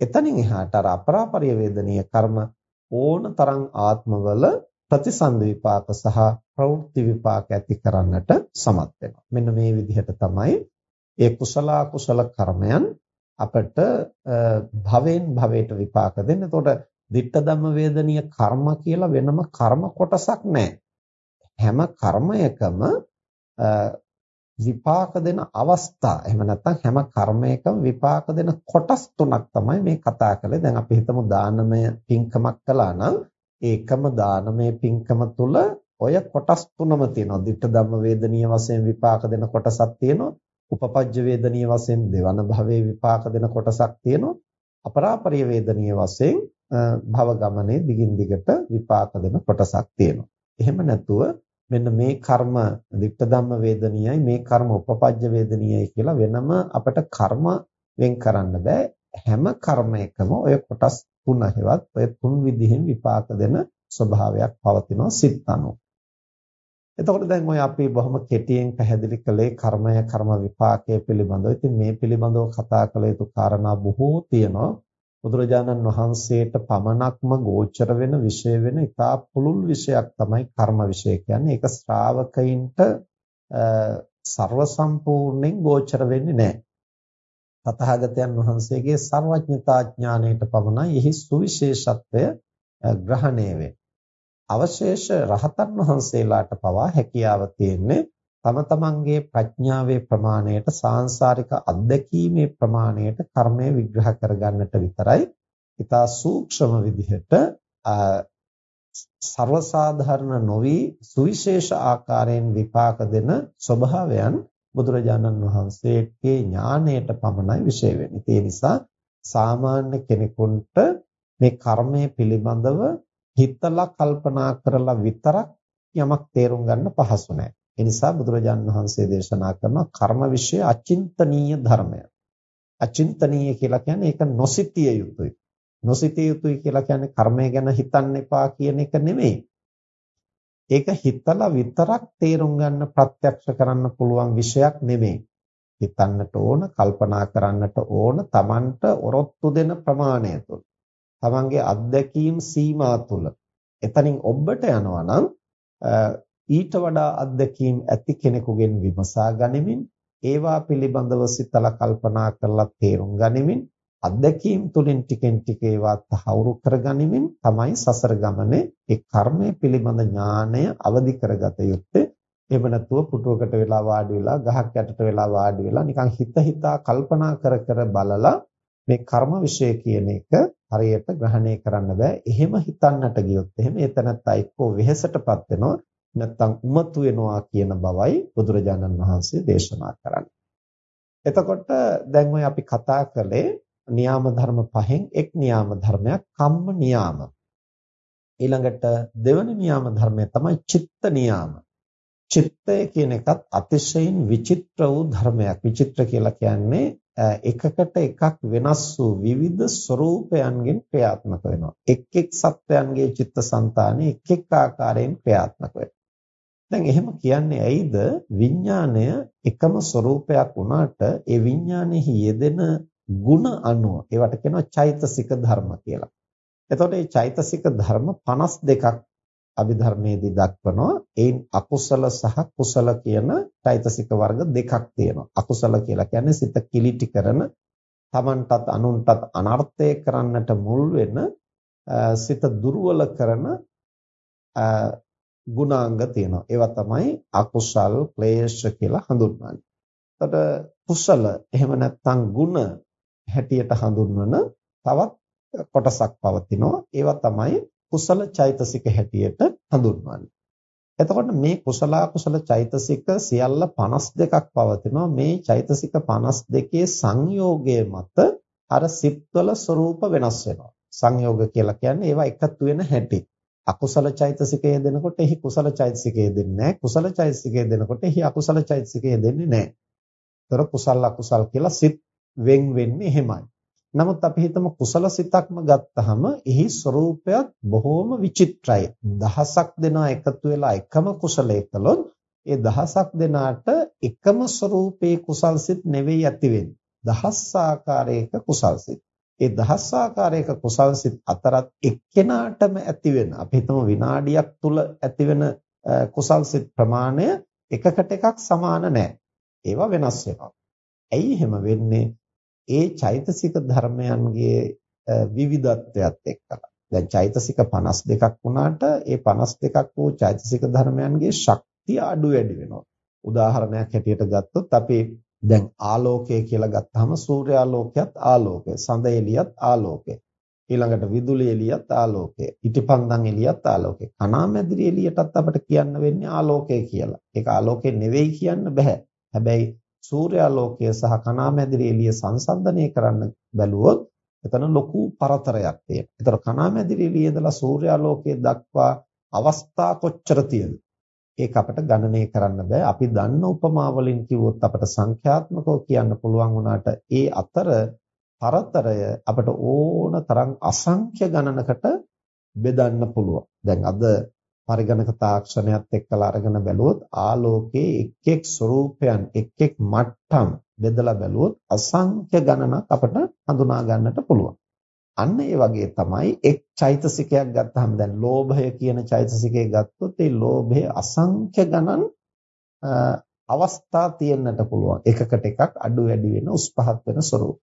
එතනින් එහාට අර අපරාපරිය වේදනීය කර්ම ඕන තරම් ආත්මවල ප්‍රතිසන්ද විපාක සහ ප්‍රවෘත්ති විපාක ඇති කරන්නට සමත් වෙනවා. මෙන්න මේ විදිහට තමයි ඒ කුසල කුසල කර්මයන් අපට භවෙන් භවයට විපාක දෙන්නේ. එතකොට ditta ධම්ම වේදනීය කර්ම කියලා වෙනම කර්ම කොටසක් නැහැ. හැම කර්මයකම විපාක දෙන අවස්ථා එහෙම නැත්නම් හැම කර්මයකම විපාක දෙන කොටස් තුනක් තමයි මේ කතා කරන්නේ. දැන් අපි හිතමු දානමය පින්කමක් කළා නම් ඒකම දානමය පින්කම තුල ඔය කොටස් තුනම තියෙනවා. ditta ධම්ම වේදනීය වශයෙන් විපාක දෙන කොටසක් තියෙනවා. උපපජ්ජ වේදනීය වශයෙන් දෙවන භවයේ විපාක දෙන කොටසක් තියෙනවා. අපරාපරිය වේදනීය වශයෙන් භව ගමනේ දිගින් දිගට විපාක දෙන කොටසක් තියෙනවා. එහෙම නැතුව මෙන්න මේ කර්ම ditta ධම්ම වේදනීයයි මේ කර්ම උපපජ්ජ වේදනීයයි කියලා වෙනම අපිට කර්ම වෙන් කරන්න බෑ. හැම කර්මයකම ඔය කොටස් තුන හෙවත් ඔය තුන් විදිහෙන් විපාක දෙන ස්වභාවයක් පවතිනවා සිත් අනුව. එතකොට දැන් ඔය අපි බොහොම කෙටියෙන් පැහැදිලි කළේ කර්මය කර්ම විපාකය පිළිබඳව. ඉතින් මේ පිළිබඳව කතා කළ යුතු කාරණා බොහෝ තියෙනවා. බුදුරජාණන් වහන්සේට පමණක්ම ගෝචර වෙන විෂය වෙන ඉතා පුළුල් විෂයක් තමයි කර්ම විෂය කියන්නේ. ඒක ශ්‍රාවකයින්ට ਸਰව සම්පූර්ණයෙන් ගෝචර වෙන්නේ නැහැ. තථාගතයන් වහන්සේගේ සර්වඥතා ඥාණයට පමණයි එහි සුවිශේෂත්වය ග්‍රහණය වෙන්නේ. අවශේෂ රහතන් වහන්සේලාට පවා හැකියාව තියෙන්නේ තම තමන්ගේ ප්‍රඥාවේ ප්‍රමාණයට සාංශාරික අත්දැකීමේ ප්‍රමාණයට කර්මය විග්‍රහ කරගන්නට විතරයි. ඊට සූක්ෂම විදිහට සර්වසාධාරණ නොවි සුවිශේෂ ආකාරයෙන් විපාක දෙන ස්වභාවයන් බුදුරජාණන් වහන්සේගේ ඥාණයට පමණයි විශේෂ වෙන්නේ. ඒ නිසා සාමාන්‍ය කෙනෙකුට මේ කර්මය පිළිබඳව හිතලා කල්පනා කරලා විතරක් යමක් තේරුම් ගන්න පහසු නෑ. ඒ නිසා බුදුරජාණන් වහන්සේ දේශනා කරන කර්ම વિશે අචින්තනීය ධර්මය. අචින්තනීය කියලා කියන්නේ ඒක නොසිතිය යුතුයි. නොසිතිය යුතුයි කියලා කියන්නේ කර්මය ගැන හිතන්න එපා කියන එක නෙමෙයි. ඒක හිතලා විතරක් තේරුම් ගන්න ප්‍රත්‍යක්ෂ කරන්න පුළුවන් විෂයක් නෙමෙයි. හිතන්නට ඕන, කල්පනා කරන්නට ඕන, Tamanට ඔරොත්තු දෙන ප්‍රමාණය තුළ. Tamanගේ අත්දැකීම් සීමා තුළ. එතනින් ඔබට යනවා නම් ඊට වඩා අත්දැකීම් ඇති කෙනෙකුගෙන් විමසා ගනිමින් ඒවා පිළිබඳව සිතලා කල්පනා කරලා තේරුම් ගනිමින් අත්දැකීම් තුලින් ටිකෙන් ටික ඒවා තහවුරු කරගනිමින් තමයි සසර ගමනේ ඒ කර්මය පිළිබඳ ඥාණය අවදි කරගත යුත්තේ එහෙම නැතුව පුටුවකට වෙලා වාඩි වෙලා ගහක් යටට වෙලා වාඩි වෙලා නිකන් හිත හිතා කල්පනා කර කර බලලා මේ කර්ම વિશે කියන එක හරියට ග්‍රහණය කරන්න බෑ. එහෙම හිතන්නට ගියොත් එහෙම එතනත් එක්කෝ වෙහෙසටපත් වෙනවා. නැත්තම් උමතු වෙනවා කියන බවයි බුදුරජාණන් වහන්සේ දේශනා කරන්නේ. එතකොට දැන් ඔය අපි කතා කළේ නියාම ධර්ම පහෙන් එක් නියාම ධර්මයක් කම්ම නියාම. ඊළඟට දෙවන නියාම ධර්මය තමයි චිත්ත නියාම. චිත්තය කියන එකත් අතිශයින් විචිත්‍ර වූ ධර්මයක්. විචිත්‍ර කියලා කියන්නේ එකකට එකක් වෙනස් වූ විවිධ ස්වરૂපයන්ගෙන් ක්‍රියාත්මක වෙනවා. එක් එක් සත්වයන්ගේ චිත්තසංතානෙ එක් එක් ආකාරයෙන් ක්‍රියාත්මක වෙනවා. දැන් එහෙම කියන්නේ ඇයිද විඥාණය එකම ස්වરૂපයක් වුණාට ඒ විඥානයේ යෙදෙන ಗುಣ අනුව ඒවට කියනවා චෛතසික ධර්ම කියලා. එතකොට මේ චෛතසික ධර්ම 52ක් අභිධර්මයේදී දක්වනවා. ඒන් අකුසල සහ කුසල කියන චෛතසික වර්ග දෙකක් තියෙනවා. අකුසල කියලා කියන්නේ සිත කිලිටි කරන තමන්ටත් අනුන්ටත් අනර්ථය කරන්නට මුල් වෙන සිත දුර්වල කරන ගුණාංග තියෙනවා. ඒවා තමයි අකුසල්, ක්ලේශ කියලා හඳුන්වන්නේ. එතකොට කුසල එහෙම නැත්නම් ගුණ හැටියට හඳුන්වන තවත් කොටසක් පවතිනවා. ඒවා තමයි කුසල චෛතසික හැටියට හඳුන්වන්නේ. එතකොට මේ කුසල කුසල චෛතසික සියල්ල 52ක් පවතිනවා. මේ චෛතසික 52 සංයෝගය මත අර සිත්වල ස්වરૂප වෙනස් වෙනවා. සංයෝග කියලා කියන්නේ ඒවා එකතු වෙන හැටි. අකුසල චෛතසිකය දෙනකොට එහි කුසල චෛතසිකය දෙන්නේ නැහැ. කුසල චෛතසිකය දෙනකොට එහි අකුසල චෛතසිකය දෙන්නේ නැහැ. ඒතර කුසල අකුසල් කියලා සිත් වෙන් වෙන්නේ එහෙමයි. නමුත් අපි හිතමු කුසල සිතක්ම ගත්තහම එහි ස්වરૂපයත් බොහෝම විචිත්‍රයි. දහසක් දෙනා එකතු වෙලා එකම කුසලයේ කළොත් ඒ දහසක් දෙනාට එකම ස්වરૂපයේ කුසල් සිත් නෙවෙයි ඇති වෙන්නේ. දහස් ආකාරයක කුසල් සිත්. ඒ දහස් ආකාරයක කුසල් සිත් අතරත් එක්කෙනාටම ඇති වෙන අපි හිතමු විනාඩියක් තුල ඇති වෙන කුසල් සිත් ප්‍රමාණය එකකට එකක් සමාන නැහැ. ඒවා වෙනස් වෙනවා. ඇයි එහෙම වෙන්නේ? ඒ චෛතසික ධර්මයන්ගේ විවිධත්වයත් එක්කලා. දැන් චෛතසික 52ක් වුණාට ඒ 52ක් වූ චෛතසික ධර්මයන්ගේ ශක්තිය අඩු වැඩි වෙනවා. උදාහරණයක් හැටියට ගත්තොත් අපි දැන් ආලෝකය කියලා ගත්තාම සූර්යාලෝකයත් ආලෝකය, සඳ එළියත් ආලෝකය. ඊළඟට විදුලි එළියත් ආලෝකය, ඉටිපන්දන් එළියත් ආලෝකය. කණාමැදිරි එළියටත් අපිට කියන්න වෙන්නේ ආලෝකය කියලා. ඒක ආලෝකය නෙවෙයි කියන්න බෑ. හැබැයි සූර්යාලෝකය සහ කණාමැදිරි එළිය සංසන්දනය කරන්න බැලුවොත් එතන ලොකු පරතරයක් තියෙනවා. ඒතර කණාමැදිරි එළියේ ඉඳලා සූර්යාලෝකයේ දක්වා අවස්ථා කොච්චර තියෙද? ඒක අපිට ගණනය කරන්න බෑ. අපි දන්න උපමා වලින් කිව්වොත් අපිට සංඛ්‍යාත්මකව කියන්න පුළුවන් වුණාට ඒ අතර පරතරය අපට ඕන තරම් අසංඛ්‍ය ගණනකට බෙදන්න පුළුවන්. දැන් අද පරිගණක තාක්ෂණයත් එක්කලා අරගෙන බැලුවොත් ආලෝකයේ එක් එක් ස්වરૂපයන් එක් එක් මට්ටම් බෙදලා බැලුවොත් අසංඛ්‍ය ගණනක් අපට හඳුනා ගන්නට පුළුවන්. අන්න ඒ වගේ තමයි එක් චෛතසිකයක් ගත්තාම දැන් ලෝභය කියන චෛතසිකය ගත්තොත් ඒ ලෝභය අසංඛ්‍ය ගණන් අවස්ථා තියෙන්නට පුළුවන්. එකකට එකක් අඩු වැඩි වෙන උස් පහත් වෙන ස්වરૂප.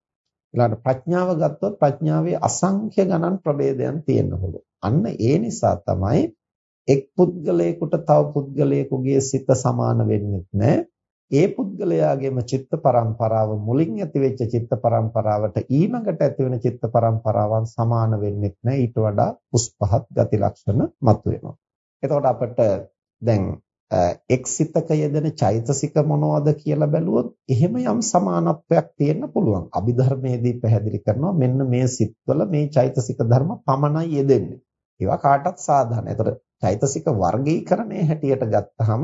ඊළඟට ප්‍රඥාව ගත්තොත් ප්‍රඥාවේ අසංඛ්‍ය ගණන් ප්‍රභේදයන් තියෙන්න පුළුවන්. අන්න ඒ නිසා තමයි එක් පුද්ගලයෙකුට තව පුද්ගලයෙකුගේ සිත සමාන වෙන්නේ නැහැ. ඒ පුද්ගලයාගේම චිත්ත පරම්පරාව මුලින් ඇතිවෙච්ච චිත්ත පරම්පරාවට ඊළඟට ඇතිවෙන චිත්ත පරම්පරාවන් සමාන වෙන්නේ නැහැ ඊට වඩා උස්පහත් ගති ලක්ෂණ මතුවෙනවා. එතකොට අපිට දැන් එක් සිතක යෙදෙන චෛතසික මොනවද කියලා බැලුවොත් එහෙම යම් සමානත්වයක් තියෙන්න පුළුවන්. අභිධර්මයේදී පැහැදිලි කරනවා මෙන්න මේ සිත්වල මේ චෛතසික ධර්ම පමණයි යෙදෙන්නේ. ඒවා කාටත් සාධාරණයි. ඒතර චෛතසික වර්ගීකරණයේ හැටියට ගත්තාම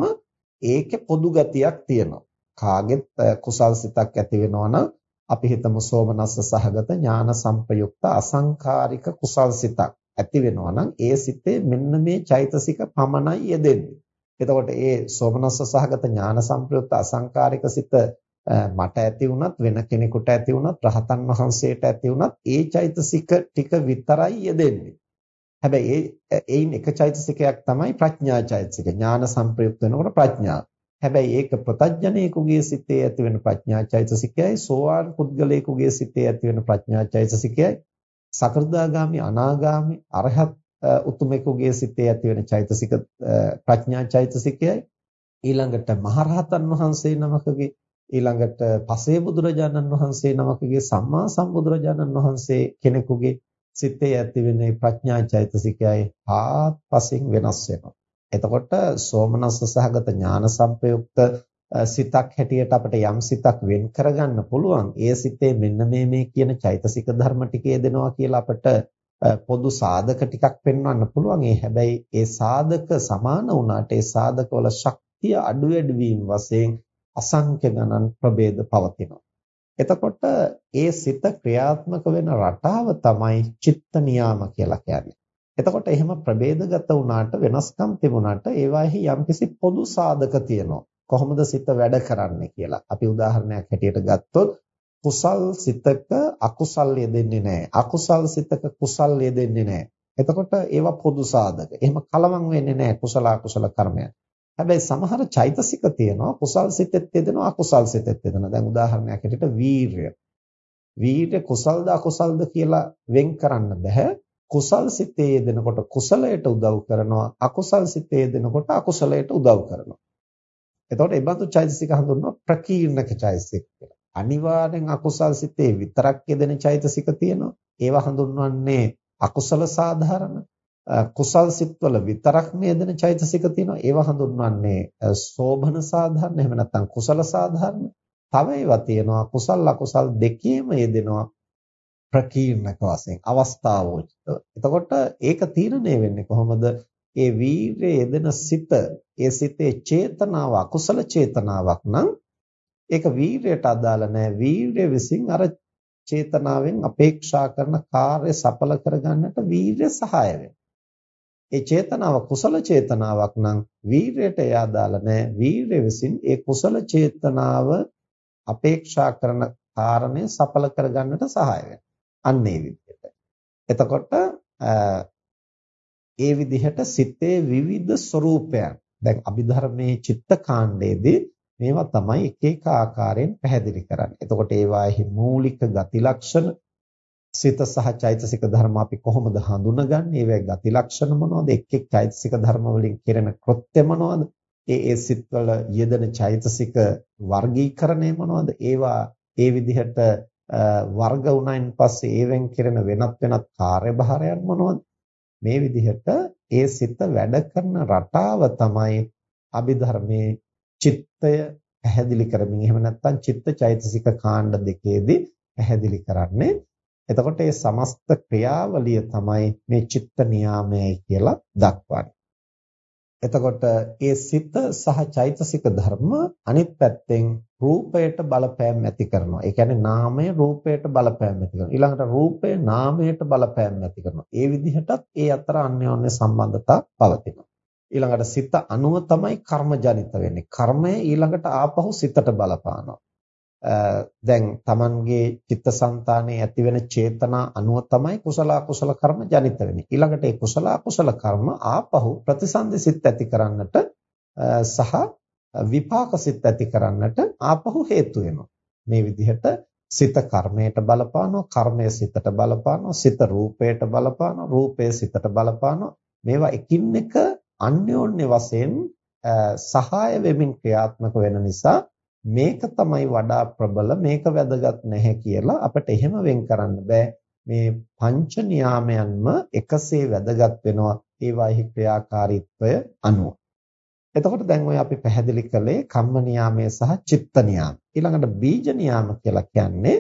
ඒකේ පොදු ගතියක් තියෙනවා. කාගෙත් කුසල් සිතක් ඇති වෙනවා නම් අපි හිතමු සෝමනස්ස සහගත ඥාන සංපයුක්ත අසංකාරික කුසල් සිතක් ඇති වෙනවා නම් ඒ සිතේ මෙන්න මේ චෛතසික පමණයි යෙදෙන්නේ. එතකොට ඒ සෝමනස්ස සහගත ඥාන සංප්‍රයුක්ත අසංකාරික සිත මට ඇති වුණත් වෙන කෙනෙකුට ඇති වුණත් රහතන් වහන්සේට ඇති වුණත් ඒ චෛතසික ටික විතරයි යෙදෙන්නේ. හැබැයි ඒ ඒයින් එක චෛතසිකයක් තමයි ප්‍රඥා චෛතසික. ඥාන සංප්‍රයුක්ත වෙනකොට ප්‍රඥා. හැබැයි ඒක ප්‍රතඥණේකුගේ සිතේ ඇති වෙන ප්‍රඥා චෛතසිකයයි සෝවාන් පුද්ගලයෙකුගේ සිතේ ඇති වෙන ප්‍රඥා චෛතසිකයයි සකෘදාගාමි අනාගාමි අරහත් උතුමෙකුගේ සිතේ ඇති වෙන චෛතසික ප්‍රඥා චෛතසිකයයි ඊළඟට මහරහතන් වහන්සේ නමකගේ ඊළඟට පසේ බුදුරජාණන් වහන්සේ නමකගේ සම්මා සම්බුදුරජාණන් වහන්සේ කෙනෙකුගේ සිතේ ඇතිවෙන ප්‍රඥා චෛතසිකයයි ආත්පසින් වෙනස් වෙනවා. එතකොට සෝමනස්ස සහගත ඥාන සංපයුක්ත සිතක් හැටියට අපිට යම් සිතක් වෙන් කරගන්න පුළුවන්. ඒ සිතේ මෙන්න මේ මේ කියන චෛතසික ධර්ම ටිකේ දෙනවා කියලා අපිට පොදු සාධක ටිකක් පෙන්වන්න පුළුවන්. ඒ හැබැයි ඒ සාධක සමාන වුණාට ඒ සාධකවල ශක්තිය අඩු වැඩි වීම වශයෙන් අසංඛ්‍ය ගණන් ප්‍රභේද පවතිනවා. එතකොට ඒ සිත ක්‍රියාත්මක වෙන රටාව තමයි චිත්ත නියාම කියලා කියන්නේ. එතකොට එහෙම ප්‍රභේදගත වුණාට වෙනස්කම් තිබුණාට ඒවාෙහි යම්කිසි පොදු සාධක තියෙනවා. කොහොමද සිත වැඩ කරන්නේ කියලා. අපි උදාහරණයක් හැටියට ගත්තොත් කුසල් සිතක අකුසල් යෙදෙන්නේ නැහැ. අකුසල් සිතක කුසල් යෙදෙන්නේ නැහැ. එතකොට ඒවා පොදු සාධක. එහෙම කලවම් වෙන්නේ නැහැ කුසල අකුසල කර්මයන්. හැබැයි සමහර චෛතසික තියෙනවා කුසල් සිතෙත් යෙදෙනවා අකුසල් සිතෙත් යෙදෙනවා. දැන් උදාහරණයක් ඇටියට වීරය. වීරය කුසල්ද අකුසල්ද කියලා වෙන් කරන්න බෑ. කුසල් සිතේ යෙදෙනකොට කුසලයට උදව් කරනවා අකුසල් සිතේ යෙදෙනකොට අකුසලයට උදව් කරනවා. එතකොට ඒ බඳු චෛතසික හඳුන්වනවා ප්‍රකීර්ණක චෛතසික කියලා. අනිවාර්යෙන් අකුසල් සිතේ විතරක් යෙදෙන චෛතසික තියෙනවා. ඒවා හඳුන්වන්නේ අකුසල සාධාරණ කුසල් සිත්වල විතරක් නේදන චෛතසික තියෙනවා. ඒවා හඳුන්වන්නේ සෝභන සාධාරණ එහෙම නැත්නම් කුසල සාධාරණ. තව ඒවා තියෙනවා. කුසල් අකුසල් දෙකේම යෙදෙනවා ප්‍රකීර්ණක වශයෙන් අවස්ථාවෝචිත. එතකොට ඒක තීරණය වෙන්නේ කොහොමද? ඒ වීරයේ යෙදෙන සිත ඒ සිතේ චේතනාව අකුසල චේතනාවක් නම් ඒක වීරයට අදාළ නැහැ වීරය විසින් අර චේතනාවෙන් අපේක්ෂා කරන කාර්ය සඵල කරගන්නට වීරය සහාය වෙනවා. ඒ චේතනාව කුසල චේතනාවක් නම් වීරයට යාදාල නැහැ. වීරය විසින් ඒ කුසල චේතනාව අපේක්ෂා කරන කාරණය සඵල කරගන්නට සහාය වෙනවා. අන්න ඒ විදිහට. එතකොට ඒ විදිහට සිතේ විවිධ ස්වરૂපයන් දැන් අභිධර්මයේ චිත්ත කාණ්ඩයේදී මේවා තමයි එක එක ආකාරයෙන් පැහැදිලි කරන්නේ. එතකොට ඒවාෙහි මූලික ගති ලක්ෂණ සිත සහ චෛතසික ධර්ම අපි කොහොමද හඳුනගන්නේ? ඒවැ ගති ලක්ෂණ මොනවද? එක් එක් චෛතසික ධර්ම වලින් කෙරෙන කෘත්‍ය මොනවද? ඒ ඒ සිත්වල යෙදෙන චෛතසික වර්ගීකරණය මොනවද? ඒවා ඒ විදිහට වර්ග වුණයින් පස්සේ ඒවෙන් කෙරෙන වෙනත් වෙනත් කාර්යභාරයන් මොනවද? මේ විදිහට ඒ සිත වැඩ කරන රටාව තමයි අභිධර්මයේ චිත්තය පැහැදිලි කරමින් එහෙම නැත්නම් චිත්ත චෛතසික කාණ්ඩ දෙකේදී පැහැදිලි කරන්නේ එතකොට මේ සමස්ත ක්‍රියාවලිය තමයි මේ චිත්ත නියාමයයි කියලා දක්වන්නේ. එතකොට ඒ සිත සහ චෛතසික ධර්ම අනිත් පැත්තෙන් රූපයට බලපෑම් ඇති කරනවා. ඒ කියන්නේ නාමය රූපයට බලපෑම් ඇති කරනවා. ඊළඟට රූපය නාමයට බලපෑම් ඇති කරනවා. ඒ විදිහටත් ඒ අතර අන්‍යෝන්‍ය සම්බන්ධතා පවතිනවා. ඊළඟට සිත අනුව තමයි කර්ම ජනිත වෙන්නේ. කර්මය ඊළඟට ආපහු සිතට බලපානවා. දැන් Tamanගේ චිත්තසංතානයේ ඇතිවෙන චේතනා අනුව තමයි කුසල අකුසල කර්ම ජනිත වෙන්නේ. ඊළඟට ඒ කුසල අකුසල කර්ම ආපහු ප්‍රතිසන්දි සිත් ඇති කරන්නට සහ විපාක සිත් ඇති කරන්නට ආපහු හේතු වෙනවා. මේ විදිහට සිත කර්මයට බලපානවා, කර්මය සිතට බලපානවා, සිත රූපයට බලපානවා, රූපය සිතට බලපානවා. මේවා එකින් එක අන්‍යෝන්‍ය වශයෙන් සහාය වෙමින් ක්‍රියාත්මක වෙන නිසා මේක තමයි වඩා ප්‍රබල මේක වැදගත් නැහැ කියලා අපිට එහෙම වෙන් කරන්න බෑ. මේ පංච නියාමයන්ම එකසේ වැදගත් වෙනවා ඒවාෙහි ක්‍රියාකාරීත්වය අනුව. එතකොට දැන් ඔය අපි පැහැදිලි කළේ කම්ම නියාමය සහ චිත්ත නියාම. ඊළඟට බීජ නියාම කියලා කියන්නේ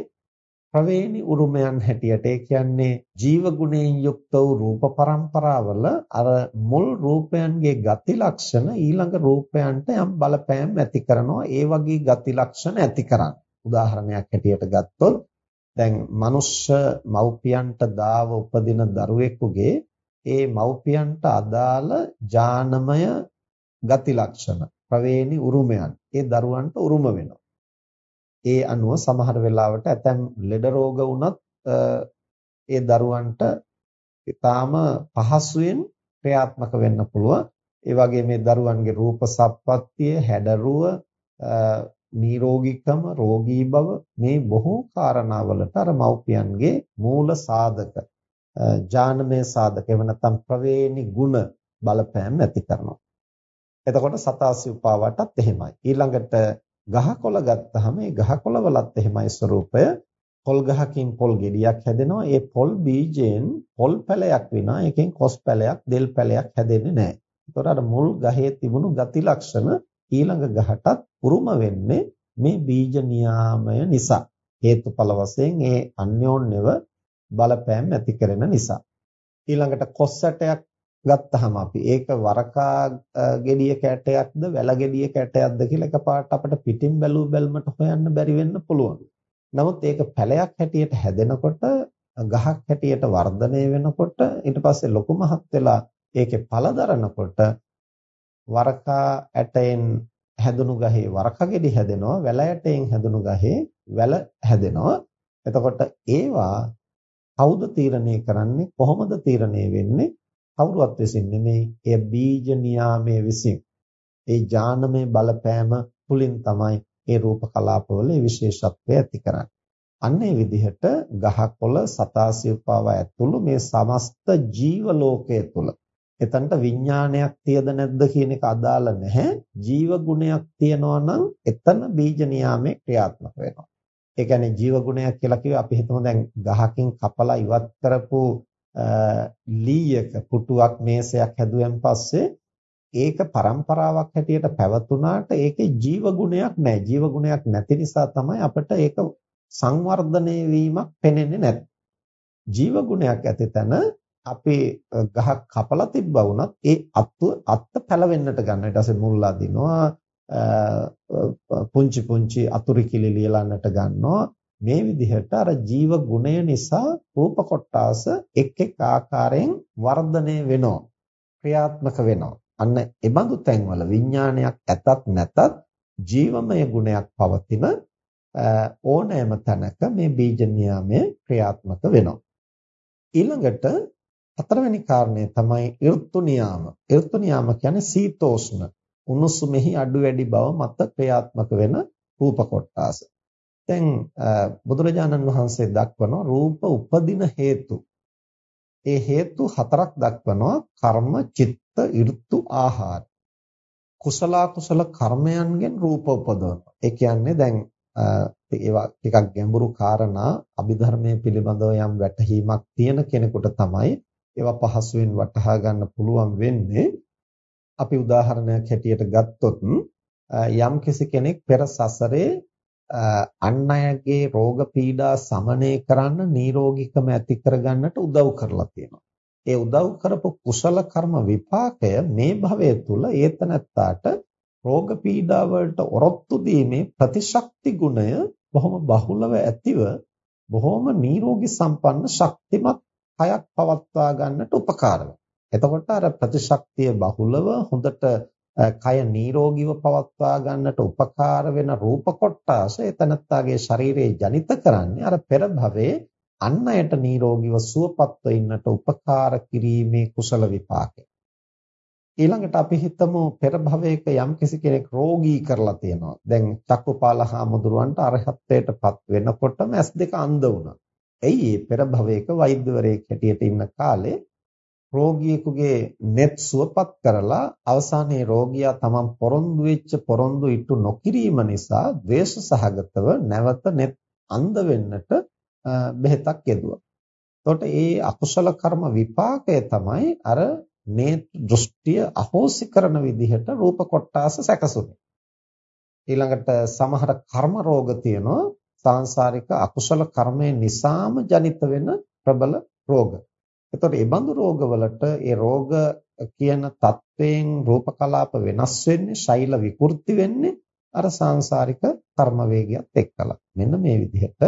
ප්‍රවේණි උරුමයන් හැටියට ඒ කියන්නේ ජීව ගුණයෙන් යුක්ත වූ රූප પરම්පරාවල අර මුල් රූපයන්ගේ ගති ලක්ෂණ ඊළඟ රූපයන්ට යම් බලපෑම් ඇති කරනවා ඒ වගේ ගති ලක්ෂණ ඇති කරන්න. උදාහරණයක් හැටියට ගත්තොත් දැන් මනුෂ්‍ය මව්පියන්ට දාව උපදින දරුවෙකුගේ ඒ මව්පියන්ට අදාළ ඥානමය ගති ලක්ෂණ ප්‍රවේණි උරුමයන් ඒ දරුවන්ට උරුම වෙනවා. ඒ අනුව සමහර වෙලාවට ඇතැම් ලෙඩ රෝග වුණත් ඒ දරුවන්ට ඊටාම පහසුවෙන් ක්‍රියාත්මක වෙන්න පුළුවන්. ඒ වගේ මේ දරුවන්ගේ රූප සප්පත්තිය, හැඩරුව, නිරෝගීකම, රෝගී බව මේ බොහෝ කාරණාවලට අර මව්පියන්ගේ මූල සාධක, ඥානමය සාධක එව නැත්නම් ප්‍රවේණි ගුණ බලපෑම් ඇති කරනවා. එතකොට සතාසි උපාවටත් එහෙමයි. ඊළඟට ගහකොළ ගත්තාම මේ ගහකොළ වලත් එහෙමයි ස්වરૂපය පොල් ගහකින් පොල් ගෙඩියක් හැදෙනවා ඒ පොල් බීජයෙන් පොල් පැලයක් වෙනවා ඒකෙන් කොස් පැලයක් දෙල් පැලයක් හැදෙන්නේ නැහැ. ඒතකොට අර මුල් ගහේ තිබුණු ගති ලක්ෂණ ඊළඟ ගහටත් උරුම වෙන්නේ මේ බීජ නියාමය නිසා. හේතුඵල වශයෙන් ඒ අන්‍යෝන්‍යව බලපෑම් ඇති කරන නිසා. ඊළඟට කොස් ඇටයක් ගත්තාම අපි ඒක වරකා ගෙඩිය කැටයක්ද වැල ගෙඩිය කැටයක්ද කියලා එකපාරට අපිට පිටින් බැලූ බැලමට හොයන්න බැරි වෙන්න පුළුවන්. නමුත් ඒක පැලයක් හැටියට හැදෙනකොට ගහක් හැටියට වර්ධනය වෙනකොට ඊට පස්සේ ලොකු මහත් වෙලා ඒකේ පළ දරනකොට වරකා ඇටයෙන් හැදුණු ගහේ වරකා ගෙඩි හැදෙනවා වැල ඇටයෙන් හැදුණු ගහේ වැල හැදෙනවා. එතකොට ඒවා කවුද තීරණය කරන්නේ කොහොමද තීරණය වෙන්නේ කවුරුවත් විසින් නෙමෙයි එය බීජ නියාමයේ විසින් ඒ ඥානමය බලපෑම තුලින් තමයි ඒ රූප කලාපවල විශේෂත්වය ඇති කරන්නේ. අන්න ඒ විදිහට ගහකොළ සතාසියපාව ඇතුළු මේ සමස්ත ජීව ලෝකයේ තුල එතනට විඥානයක් තියද නැද්ද කියන එක අදාළ නැහැ. ජීව ගුණයක් තියනවා නම් එතන බීජ නියාමයේ ක්‍රියාත්මක වෙනවා. ඒ කියන්නේ ජීව ගුණයක් කියලා කිව්වේ අපි හිතමු දැන් ගහකින් කපලා ඉවත් කරපු ලීයක පුටුවක් මේසයක් හැදුවෙන් පස්සේ ඒක પરම්පරාවක් හැටියට පැවතුනාට ඒකේ ජීව ගුණයක් නැහැ. ජීව ගුණයක් නැති නිසා තමයි අපිට ඒක සංවර්ධනය වීමක් පෙනෙන්නේ නැත්තේ. ජීව ගුණයක් ඇති තැන අපි ගහක් කපලා තිබ්බා වුණත් ඒ අත්ව අත්ත පැලවෙන්නට ගන්න. ඊට පස්සේ මුල් අදිනවා පුංචි පුංචි අතුරු කිලි ලියලන්නට ගන්නවා. මේ විදිහට අර ජීව ගුණය නිසා රූප කොටාස එක් එක් ආකාරයෙන් වර්ධනය වෙනවා. ක්‍රියාත්මක වෙනවා. අන්න ඒ බඳු තැන්වල විඥානයක් ඇතත් නැතත් ජීවමය ගුණයක් පවතින ඕනෑම තැනක මේ බීජ නියාමය ක්‍රියාත්මක වෙනවා. ඊළඟට හතරවෙනි කාරණය තමයි ඍතු නියාම. ඍතු නියාම කියන්නේ සීතෝෂ්ණ උණුසුමෙහි අඩු වැඩි බව මත ක්‍රියාත්මක වෙන රූප කොටාස. දැන් බුදුරජාණන් වහන්සේ දක්වනවා රූප උපදින හේතු. ඒ හේතු හතරක් දක්වනවා කර්ම, චිත්ත, ඍතු, ආහාර. කුසල කුසල කර්මයන්ගෙන් රූප උපදවනවා. ඒ කියන්නේ දැන් ඒවා ටිකක් ගැඹුරු කාරණා අභිධර්මයේ පිළිබඳව යම් වැටහීමක් තියෙන කෙනෙකුට තමයි ඒවා පහසුවෙන් වටහා ගන්න පුළුවන් වෙන්නේ. අපි උදාහරණයක් හැටියට ගත්තොත් යම් කෙනෙක් පෙර සසරේ අන් අයගේ රෝග පීඩා සමනය කරන්න නිරෝගීකම ඇති කරගන්නට උදව් කරලා තියෙනවා. ඒ උදව් කරපු කුසල කර්ම විපාකය මේ භවය තුල ඒතනත්තාට රෝග පීඩා වලට ඔරොත්තු දීමේ ප්‍රතිශක්ති ගුණය බොහොම බහුලව ඇතිව බොහොම නිරෝගී සම්පන්න ශක්තිමත් කයක් පවත්වා ගන්නට උපකාර එතකොට අර ප්‍රතිශක්තිය බහුලව හොඳට කය නිරෝගීව පවත්වා ගන්නට උපකාර වෙන රූප කොටාස එතනත්තාගේ ශරීරයේ ජනිත කරන්නේ අර පෙර භවයේ අන් අයට නිරෝගීව සුවපත්ව ඉන්නට උපකාර කිරීමේ කුසල විපාකය. ඊළඟට අපි හිතමු පෙර භවයක යම් කිසි කෙනෙක් රෝගී කරලා තියෙනවා. දැන් චක්කුපාල හාමුදුරුවන්ට අරහත්ත්වයටපත් වෙනකොටම S2 අන්ධ වුණා. එයි පෙර භවයක වෛද්‍යවරයෙක් හැටියට ඉන්න කාලේ රෝගියෙකුගේ net සුවපත් කරලා අවසානයේ රෝගියා තමන් පොරොන්දු වෙච්ච පොරොන්දු ඉටු නොකිරීම නිසා ද්වේෂ සහගතව නැවත net අන්ධ වෙන්නට බෙහෙතක් යෙදුවා. එතකොට ඒ අකුසල කර්ම විපාකය තමයි අර මේ දෘෂ්ටිය අහෝසි කරන විදිහට රූප කොටාස සැකසුනේ. ඊළඟට සමහර කර්ම රෝග තියෙනවා සාංශාරික අකුසල කර්මය නිසාම ජනිත වෙන ප්‍රබල රෝග. එතකොට මේ බඳු රෝගවලට ඒ රෝග කියන තත්වයෙන් රූප කලාප වෙනස් වෙන්නේ ශෛල විකෘති වෙන්නේ අර සාංශාරික කර්ම වේගයත් එක්කලා. මෙන්න මේ විදිහට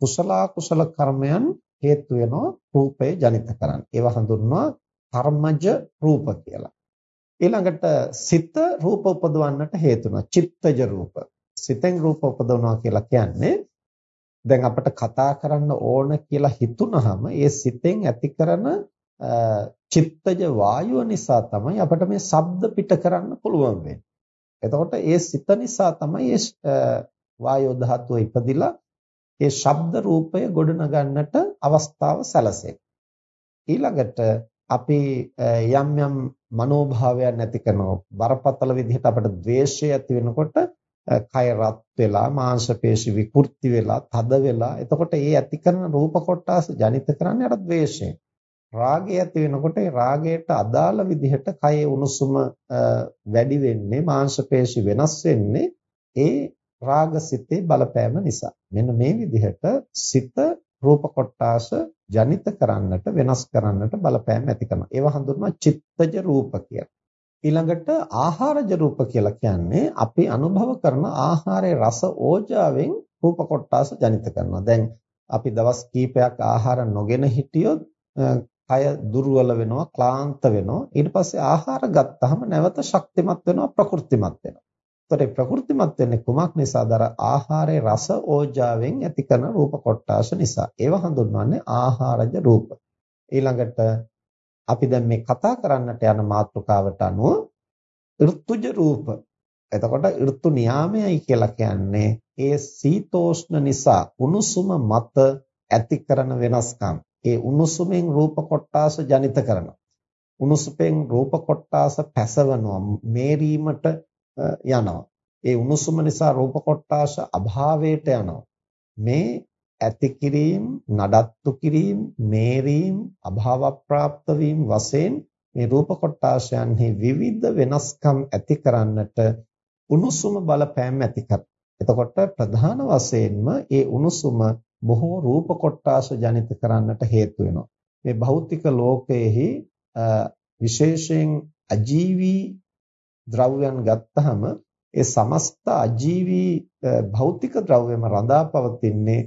කුසල කුසල කර්මයන් හේතු වෙනවා රූපය ජනිත කරන්න. ඒවා හඳුන්වනවා කර්මජ රූප කියලා. ඊළඟට සිත රූප උපදවන්නට හේතු වෙනවා චිත්තජ රූප. සිතෙන් රූප උපදවනවා කියලා කියන්නේ දැන් අපිට කතා කරන්න ඕන කියලා හිතුනහම ඒ සිතෙන් ඇති කරන චිත්තජ වායුව නිසා තමයි අපිට මේ ශබ්ද පිට කරන්න පුළුවන් වෙන්නේ. එතකොට ඒ සිත නිසා තමයි ඒ වායෝ ධාතුව ඉපදිලා ඒ ශබ්ද රූපය ගොඩනගන්නට අවස්ථාව සැලසෙන්නේ. ඊළඟට අපි යම් යම් මනෝභාවයන් ඇති කරනවා බරපතල විදිහට අපිට ද්වේෂය ඇති වෙනකොට කය රත් වෙලා මාංශ පේශි විකෘති වෙලා තද වෙලා එතකොට ඒ ඇති කරන රූප කොටස් ජනිත කරන්නේ අර ද්වේෂයෙන්. රාගය ඇති වෙනකොට ඒ රාගයට අදාළ විදිහට කයේ උණුසුම වැඩි වෙන්නේ මාංශ පේශි වෙනස් වෙන්නේ ඒ රාගසිතේ බලපෑම නිසා. මෙන්න මේ විදිහට සිත රූප කොටාස ජනිත කරන්නට වෙනස් කරන්නට බලපෑම් ඇති කරනවා. ඒවා හඳුන්වනවා චිත්තජ රූප කියලා. ඊළඟට ආහාරජ රූප කියලා කියන්නේ අපි අනුභව කරන ආහාරයේ රස ඕජාවෙන් රූප කොටස ජනිත කරනවා. දැන් අපි දවස් කීපයක් ආහාර නොගෙන හිටියොත් කය දුර්වල වෙනවා, ක්ලාන්ත වෙනවා. ඊට පස්සේ ආහාර ගත්තාම නැවත ශක්තිමත් වෙනවා, ප්‍රකෘතිමත් වෙනවා. ඒතර ප්‍රකෘතිමත් වෙන්නේ කුමක් නිසාද? අර ආහාරයේ රස ඕජාවෙන් ඇති කරන රූප කොටස නිසා. ඒව හඳුන්වන්නේ ආහාරජ රූප. ඊළඟට අපි දැන් මේ කතා කරන්නට යන මාතෘකාවට අනුව ඍතුජ රූප. එතකොට ඍතු නියාමයයි කියලා කියන්නේ ඒ සීතෝෂ්ණ නිසා උණුසුම මත ඇති කරන වෙනස්කම්. ඒ උණුසුමෙන් රූප කොටාස ජනිත කරනවා. උණුසුපෙන් රූප කොටාස පැසවනවා, මේරීමට යනවා. ඒ උණුසුම නිසා රූප කොටාස අභාවයට යනවා. මේ ඇති කිරීම, නඩත්තු කිරීම, මේරීම්, අභාව ප්‍රාප්ත වීම වශයෙන් මේ රූප කොටාශයන්හි විවිධ වෙනස්කම් ඇති කරන්නට උණුසුම බලපෑම් ඇති කර. එතකොට ප්‍රධාන වශයෙන්ම ඒ උණුසුම බොහෝ රූප කොටාශ ජනිත කරන්නට හේතු වෙනවා. මේ භෞතික ලෝකයේහි විශේෂයෙන් අජීවී ද්‍රව්‍යයන් ගත්තහම ඒ සමස්ත අජීවී භෞතික ද්‍රව්‍යම රඳා පවතින්නේ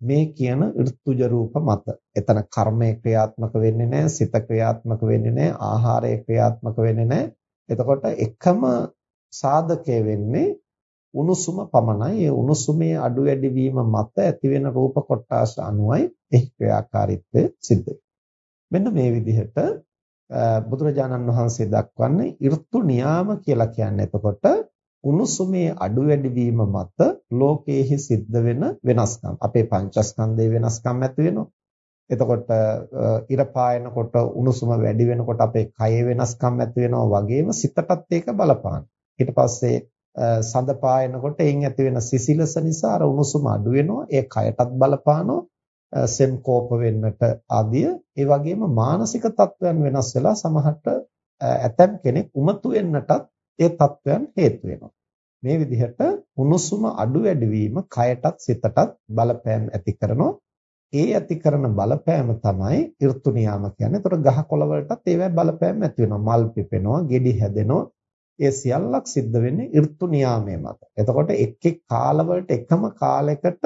මේ කියන ඍතුජ රූප මත. එතන කර්මය ක්‍රියාත්මක වෙන්නේ නැහැ, සිත ක්‍රියාත්මක වෙන්නේ නැහැ, ආහාරය ක්‍රියාත්මක වෙන්නේ නැහැ. එතකොට එකම සාධකය වෙන්නේ උණුසුම පමණයි. ඒ උණුසුමේ අඩු වැඩි වීම මත ඇතිවෙන රූප කොටාස අනුවයි එහි ක්‍රියාකාරීත්වය සිද්ධ මෙන්න මේ විදිහට බුදුරජාණන් වහන්සේ දක්වන්නේ ඍතු නියාම කියලා කියන්නේ එතකොට උණුසුමේ අඩු වැඩි වීම මත ලෝකයේහි සිද්ධ වෙන වෙනස්කම් අපේ පංචස්කන්ධයේ වෙනස්කම් ඇති වෙනවා. එතකොට ඉර පායනකොට උණුසුම වැඩි වෙනකොට අපේ කයේ වෙනස්කම් ඇති වෙනවා වගේම සිතටත් ඒක බලපාන. ඊට පස්සේ සඳ පායනකොට එයින් ඇති වෙන සිසිලස නිසා අර උණුසුම අඩු වෙනවා. ඒ කයටත් බලපානවා. සෙම් කෝප වෙන්නට ආදිය ඒ වගේම මානසික තත්ත්වයන් වෙනස් වෙලා සමහරට ඇතම් කෙනෙක් උමතු වෙන්නටත් ඒ තත්වයන් හේතු වෙනවා. මේ විදිහට උණුසුම අඩු වැඩි වීම කයටත් සිතටත් බලපෑම් ඇති කරනවා. ඒ ඇති කරන බලපෑම තමයි ඍතු නියාම කියන්නේ. ඒතකොට ගහ කොළ වලටත් ඒවැ බලපෑම් ඇති වෙනවා. මල් පිපෙනවා, ගෙඩි හැදෙනවා. ඒ සියල්ලක් සිද්ධ වෙන්නේ ඍතු නියාමයේ මත. එතකොට එක් එක් කාලවලට එකම කාලයකට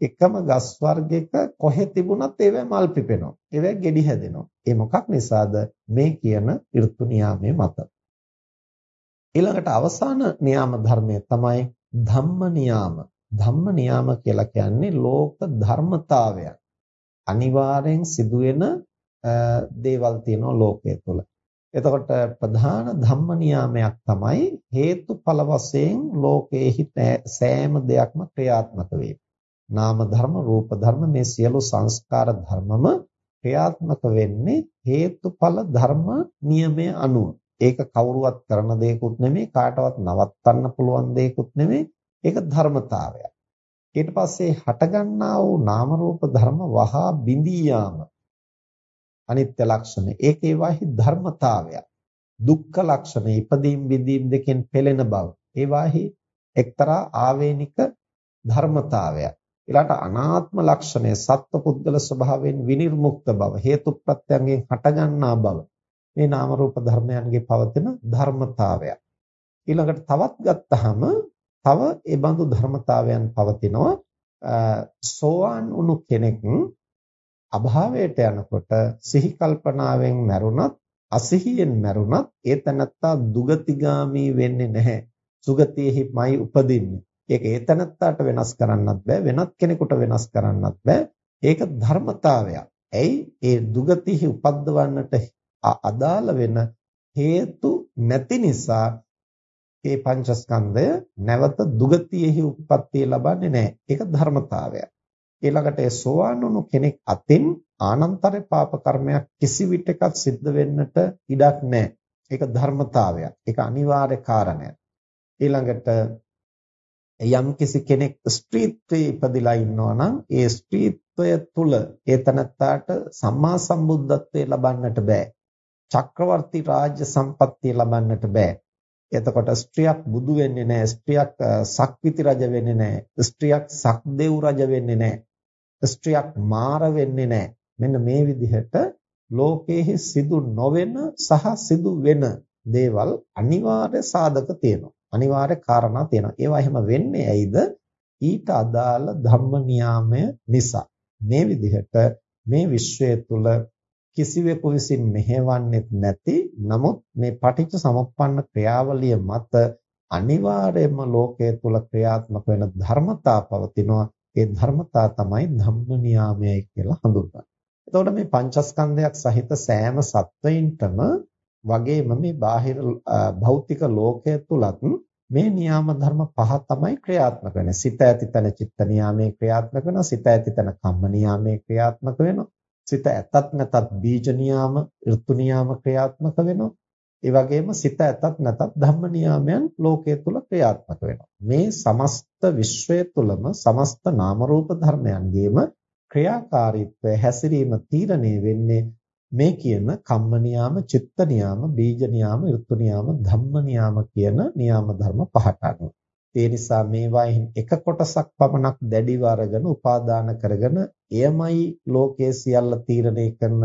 එකම ගස් වර්ගයක කොහෙ තිබුණත් ඒවැ මල් පිපෙනවා. ඒවැ ගෙඩි හැදෙනවා. ඒ මොකක් නිසාද? මේ කියන ඍතු නියාමයේ මත. ඊළඟට අවසාන නියාම ධර්මය තමයි ධම්ම නියාම. ධම්ම නියාම කියලා කියන්නේ ලෝක ධර්මතාවයන්. අනිවාර්යෙන් සිදුවෙන දේවල් තියෙනවා ලෝකයේ තුල. එතකොට ප්‍රධාන ධම්ම නියාමයක් තමයි හේතුඵල වශයෙන් ලෝකයේහි සෑම දෙයක්ම ක්‍රියාත්මක වේ. නාම ධර්ම, රූප ධර්ම මේ සියලු සංස්කාර ධර්මම ක්‍රියාත්මක වෙන්නේ හේතුඵල ධර්ම නියමය අනුව. ඒක කවුරුවත් කරන දෙයක්ුත් නෙමෙයි, කාටවත් නවත්තන්න පුළුවන් දෙයක්ුත් නෙමෙයි. ඒක ධර්මතාවයක්. ඊට පස්සේ හටගන්නා වූ නාම රූප ධර්ම වහා බිඳී යාම අනිත්‍ය ලක්ෂණ. ඒකේ වාහි ධර්මතාවය දුක්ඛ ලක්ෂණ ඉපදීම් බිඳීම් දෙකෙන් පෙළෙන බව. ඒ වාහි එක්තරා ආවේනික ධර්මතාවය ඊළාට අනාත්ම ලක්ෂණය සත්ව පුද්ගල ස්වභාවයෙන් විනිර්මුක්ත බව හේතු ප්‍රත්‍යයෙන් හටගන්නා බව. මේ නාම රූප ධර්මයන්ගේ පවතින ධර්මතාවය ඊළඟට තවත් ගත්තහම තව ඒ බඳු ධර්මතාවයන් පවතිනවා. සෝවාන් වුණු කෙනෙක් අභාවයට යනකොට සිහි කල්පනාවෙන් මැරුණත් අසිහියෙන් මැරුණත් ඒ තනත්තා දුගතිගාමී වෙන්නේ නැහැ. සුගතියෙහිමයි උපදින්නේ. ඒක ඒ තනත්තාට වෙනස් කරන්නත් බෑ වෙනත් කෙනෙකුට වෙනස් කරන්නත් බෑ. ඒක ධර්මතාවයක්. ඇයි? ඒ දුගතිහි උපද්දවන්නට අදාළ වෙන හේතු නැති නිසා මේ පංචස්කන්ධය නැවත දුගතියෙහි උප්පත්තිය ලබන්නේ නැහැ. ඒක ධර්මතාවයක්. ඊළඟට ඒ සෝවාන් වුණු කෙනෙක් අතින් ආනන්තර පාප කර්මයක් කිසි විටකත් සිද්ධ වෙන්නට ඉඩක් නැහැ. ඒක ධර්මතාවයක්. ඒක අනිවාර්ය කාරණයක්. ඊළඟට යම් කිසි කෙනෙක් ස්ත්‍රීත්වයේ ඉපදිලා ඉන්නවා නම් ඒ ස්ත්‍රීත්වය තුල ඒ තනත්තාට සම්මා සම්බුද්ධත්වයේ ලබන්නට බෑ. චක්‍රවර්ති රාජ්‍ය සම්පත්තිය ලබන්නට බෑ. එතකොට ස්ත්‍රියක් බුදු වෙන්නේ නැහැ ස්ත්‍රියක් සක්විති රජ වෙන්නේ නැහැ ස්ත්‍රියක් සක්දෙව් රජ වෙන්නේ නැහැ ස්ත්‍රියක් මාර වෙන්නේ නැහැ මෙන්න මේ විදිහට ලෝකයේ සිදු නොවන සහ සිදු වෙන දේවල් අනිවාර්ය සාධක තියෙනවා. අනිවාර්ය කාරණා තියෙනවා. ඒවා එහෙම වෙන්නේ ඇයිද? ඊට අදාළ ධම්ම නියාමය නිසා. මේ විදිහට මේ විශ්වය තුල කිසිවෙකු විසින් මෙහෙවන්නේත් නැති නමුත් මේ පටිච්ච සමුප්පන්න ක්‍රියාවලිය මත අනිවාර්යයෙන්ම ලෝකයේ තුල ක්‍රියාත්මක වෙන ධර්මතා පවතිනවා ඒ ධර්මතා තමයි ධම්ම නියාමයයි කියලා හඳුන්වන්නේ. එතකොට මේ පංචස්කන්ධයක් සහිත සෑම සත්වයින්ටම වගේම මේ බාහිර භෞතික ලෝකයේ තුලත් මේ නියාම ධර්ම පහ තමයි ක්‍රියාත්මක වෙන්නේ. සිත ඇති තැන චිත්ත නියාමයේ ක්‍රියාත්මක වෙනවා. සිත ඇති තැන කම්ම නියාමයේ ක්‍රියාත්මක වෙනවා. සිත ඇතත් නැතත් බීජ නියාම ඍතු නියාම ක්‍රියාත්මක වෙනවා. ඒ වගේම සිත ඇතත් නැතත් ධම්ම නියාමයන් ලෝකයේ තුල ක්‍රියාත්මක වෙනවා. මේ සමස්ත විශ්වය තුලම සමස්ත නාම රූප ධර්මයන්ගේම ක්‍රියාකාරීත්වය හැසිරීම තීරණය වෙන්නේ මේ කියන කම්ම නියාම, චිත්ත නියාම, බීජ නියාම, ඍතු නියාම, ධම්ම නියාම කියන නියාම ධර්ම පහට අනුව. ඒ නිසා මේවායින් එක කොටසක් පමණක් දැඩිව අරගෙන උපාදාන කරගෙන එයමයි ලෝකයේ සියල්ල තීරණය කරන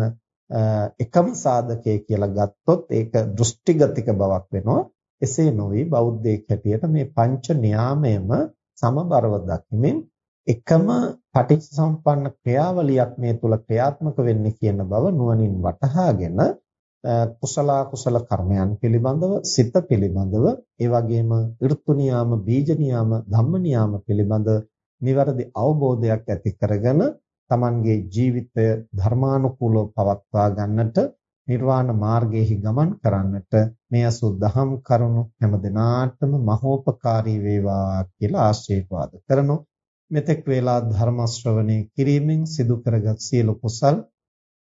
එකම සාධකය කියලා ගත්තොත් ඒක දෘෂ්ටිගතික බවක් වෙනවා. එසේ නොවි බෞද්ධයෙක් හැටියට මේ පංච න්‍යාමයම සමබරව දකිමින් එකම පටිච්චසමුප්පන්න ක්‍රියාවලියක් මේ තුල ක්‍රියාත්මක වෙන්නේ කියන බව නුවණින් වටහාගෙන කුසල කුසල කර්මයන් පිළිබඳව සිත පිළිබඳව ඒ වගේම ඍතු නියාම බීජ නියාම ධම්ම නියාම පිළිබඳ නිවැරදි අවබෝධයක් ඇති කරගෙන Tamanගේ ජීවිතය ධර්මානුකූලව පවත්වා ගන්නට නිර්වාණ මාර්ගයේහි ගමන් කරන්නට මේ අසුද්ධහම් කරුණු හැම දිනාටම මහෝපකාරී වේවා කියලා ආශිර්වාද කරනු මෙතෙක් වේලා ධර්ම ශ්‍රවණය කිරීමෙන් සිදු කරගත් සියලු කුසල්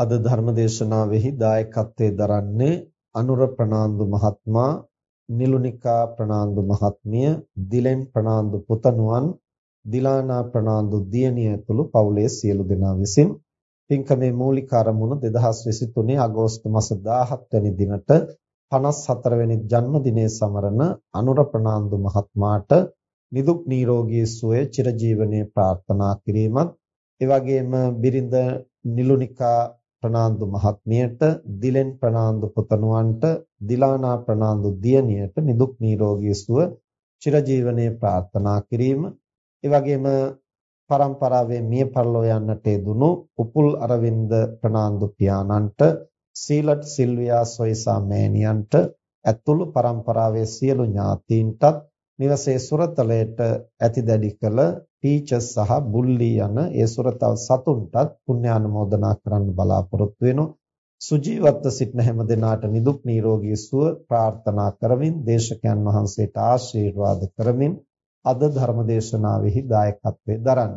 අද ධර්ම දේශනාවෙහි දායකත්වයේ දරන්නේ අනුර ප්‍රනාන්දු මහත්මයා නිලුනිකා ප්‍රනාන්දු මහත්මිය දිලෙන් ප්‍රනාන්දු පුතණුවන් දිලානා ප්‍රනාන්දු දියණිය ඇතුළු පවුලේ සියලු දෙනා විසින් පින්කමේ මූලික ආරමුණ 2023 අගෝස්තු මාස 17 වෙනි දිනට 54 වෙනි ජන්මදිනයේ සමරන අනුර ප්‍රනාන්දු මහත්මයාට නිදුක් නිරෝගී සුවය චිරජීවනයේ ප්‍රාර්ථනා කිරීමත් ඒ වගේම බිරිඳ නිලුනිකා ප්‍රනාන්දු මහත්මියට දිලෙන් ප්‍රනාන්දු පුතණුවන්ට දිලානා ප්‍රනාන්දු දියණියට නිදුක් නිරෝගී සුව චිරජීවනයේ ප්‍රාර්ථනා කිරීම. ඒ වගේම පරම්පරාවේ මිය පරලෝ යන්නට යෙදුණු උපුල් අරවින්ද ප්‍රනාන්දු පියාණන්ට සීලට් සිල්වියා සොයිසා මෑණියන්ට ඇතුළු පරම්පරාවේ සියලු ඥාතීන්ටත් නිවසේ සුරතලයට ඇති දැඩි කළ ටීචර්ස් සහ බුල්ලි යන ඒ සුරතල් සතුන්ටත් පුණ්‍යානුමෝදනා කරන්න බලාපොරොත්තු වෙනවා. සුජීවත්ව සිටින හැම දෙනාට නිදුක් නිරෝගී සුව ප්‍රාර්ථනා කරමින් දේශකයන් වහන්සේට ආශිර්වාද කරමින් අද ධර්ම දේශනාවෙහි දායකත්වයේ දරන්න.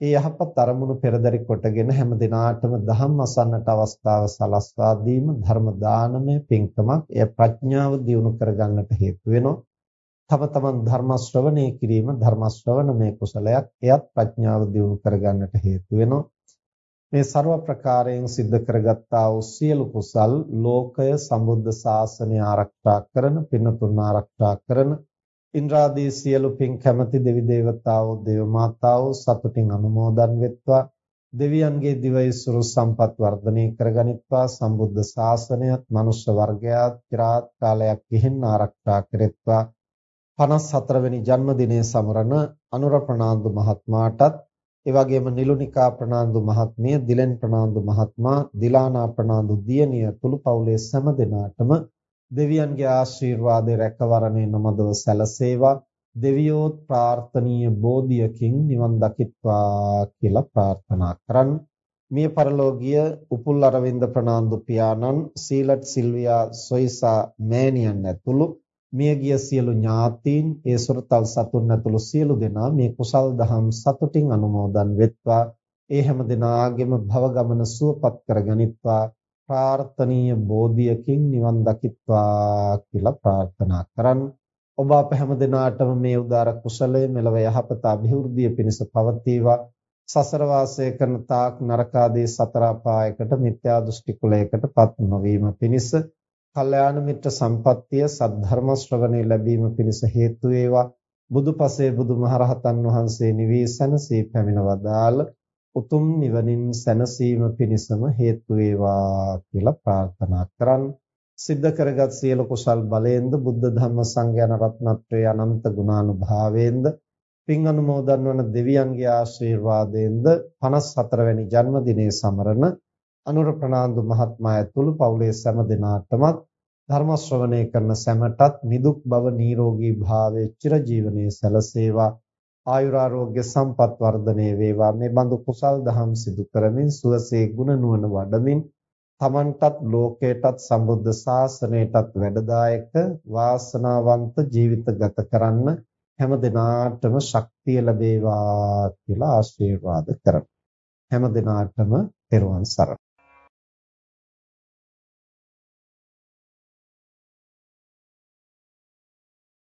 ඒ යහපත් අරමුණු පෙරදරි කොටගෙන හැම දිනාටම ධම්ම අසන්නට අවස්ථාව සලස්වා දීම ධර්ම දානමය පින්කමක් එය ප්‍රඥාව දියුණු කරගන්නට හේතු වෙනවා. තම තමන් ධර්ම ශ්‍රවණය කිරීම ධර්ම ශ්‍රවණමය කුසලයක් එයත් ප්‍රඥාව දියුණු කරගන්නට හේතු වෙනවා. මේ ਸਰව ප්‍රකාරයෙන් સિદ્ધ කරගත්තා වූ සියලු කුසල් ලෝකය සම්බුද්ධ ශාසනය ආරක්ෂා කරන පින්නතුන් ආරක්ෂා කරන ඉන්ද්‍රාදී සියලු පින් කැමැති දෙවි දේවතාවෝ දේව මාතාවෝ සතුටින් අනුමෝදන් වෙත්වා. දෙවියන්ගේ දිවයිසුරු සම්පත් වර්ධනය කරගනිත්වා. සම්බුද්ධ ශාසනයත් මනුෂ්‍ය වර්ගයාත් চিරාත් කාලයක් ගෙහින් ආරක්ෂා කරෙත්වා. 54 වෙනි ජන්මදිනයේ සමරන අනුර ප්‍රනාන්දු මහත්මයාටත් ඒ වගේම නිලුනිකා ප්‍රනාන්දු මහත්මිය, දිලෙන් ප්‍රනාන්දු මහත්මයා, දිලානා ප්‍රනාන්දු දියණිය තුළු පවුලේ සෑම දෙනාටම දෙවියන්ගේ ආශිර්වාදයේ රැකවරණය නොමදව සැලසේවා. දෙවියෝත් ප්‍රාර්ථනීය බෝධියකින් නිවන් දකිත්වා කියලා ප්‍රාර්ථනා කරන්න. මිය පරලෝකීය උපුල් අරවින්ද ප්‍රනාන්දු පියාණන්, සීලට් සිල්වියා සොයිසා මෑණියන් ඇතුළු මියගිය සියලු ඥාතීන් ඒ සොරතල් සතුන් ඇතුළු සියලු දෙනා මේ කුසල් දහම් සතුටින් අනුමෝදන් වෙත්වා. ඒ හැම දිනාගෙම භව ගමන සුවපත් කරගනිත්වා ප්‍රාර්ථනීය බෝධියකින් නිවන් දකිත්වා කියලා ප්‍රාර්ථනා කරන්. ඔබ අප හැම දිනාටම මේ උදාර කුසලය මෙලව යහපත અભිවෘද්ධිය පිණිස පවතිවා. සසර වාසය කරන තාක් නරකාදී සතර අපායකට මිත්‍යා දෘෂ්ටි කුලයකටපත් නොවීම පිණිස කල්යාණ මිත්‍ර සම්පත්තිය සද්ධර්ම ශ්‍රවණේ ලැබීම පිණිස හේතු වේවා. බුදුපසේ බුදුමහරහතන් වහන්සේ නිවී සැනසී පැමිණ වදාළ උතුම් නිවනින් සැනසීම පිණිසම හේතු වේවා කියලා ප්‍රාර්ථනා කරන් සිද්ධ කරගත් සියලු කුසල් බලයෙන්ද බුද්ධ ධම්ම සංඝයාන රත්නත්‍රයේ අනන්ත ගුණානුභාවයෙන්ද පින් අනුමෝදන් වන දෙවියන්ගේ ආශිර්වාදයෙන්ද 54 වෙනි ජන්මදිනයේ සමරන අනුර ප්‍රනාන්දු මහත්මයා ඇතුළු පවුලේ සෑම දෙනාටමත් ධර්ම ශ්‍රවණය කරන සැමටත් නිදුක් බව නිරෝගී භාවයේ චිරජීවනයේ සැලසේවා. ආයුරාෝග්‍ය සම්පත් වර්ධනය වේවා. මේ බඳු කුසල් දහම් සිදු කරමින් සුවසේ ගුණ නුවණ වඩමින් තමන්ටත් ලෝකයටත් සම්බුද්ධ ශාසනයටත් වැඩදායක වාසනාවන්ත ජීවිත ගත කරන්න හැම දිනාටම ශක්තිය ලැබේවා කියලා ආශිර්වාද කරමි. හැම දිනාටම තෙරුවන් සරණයි.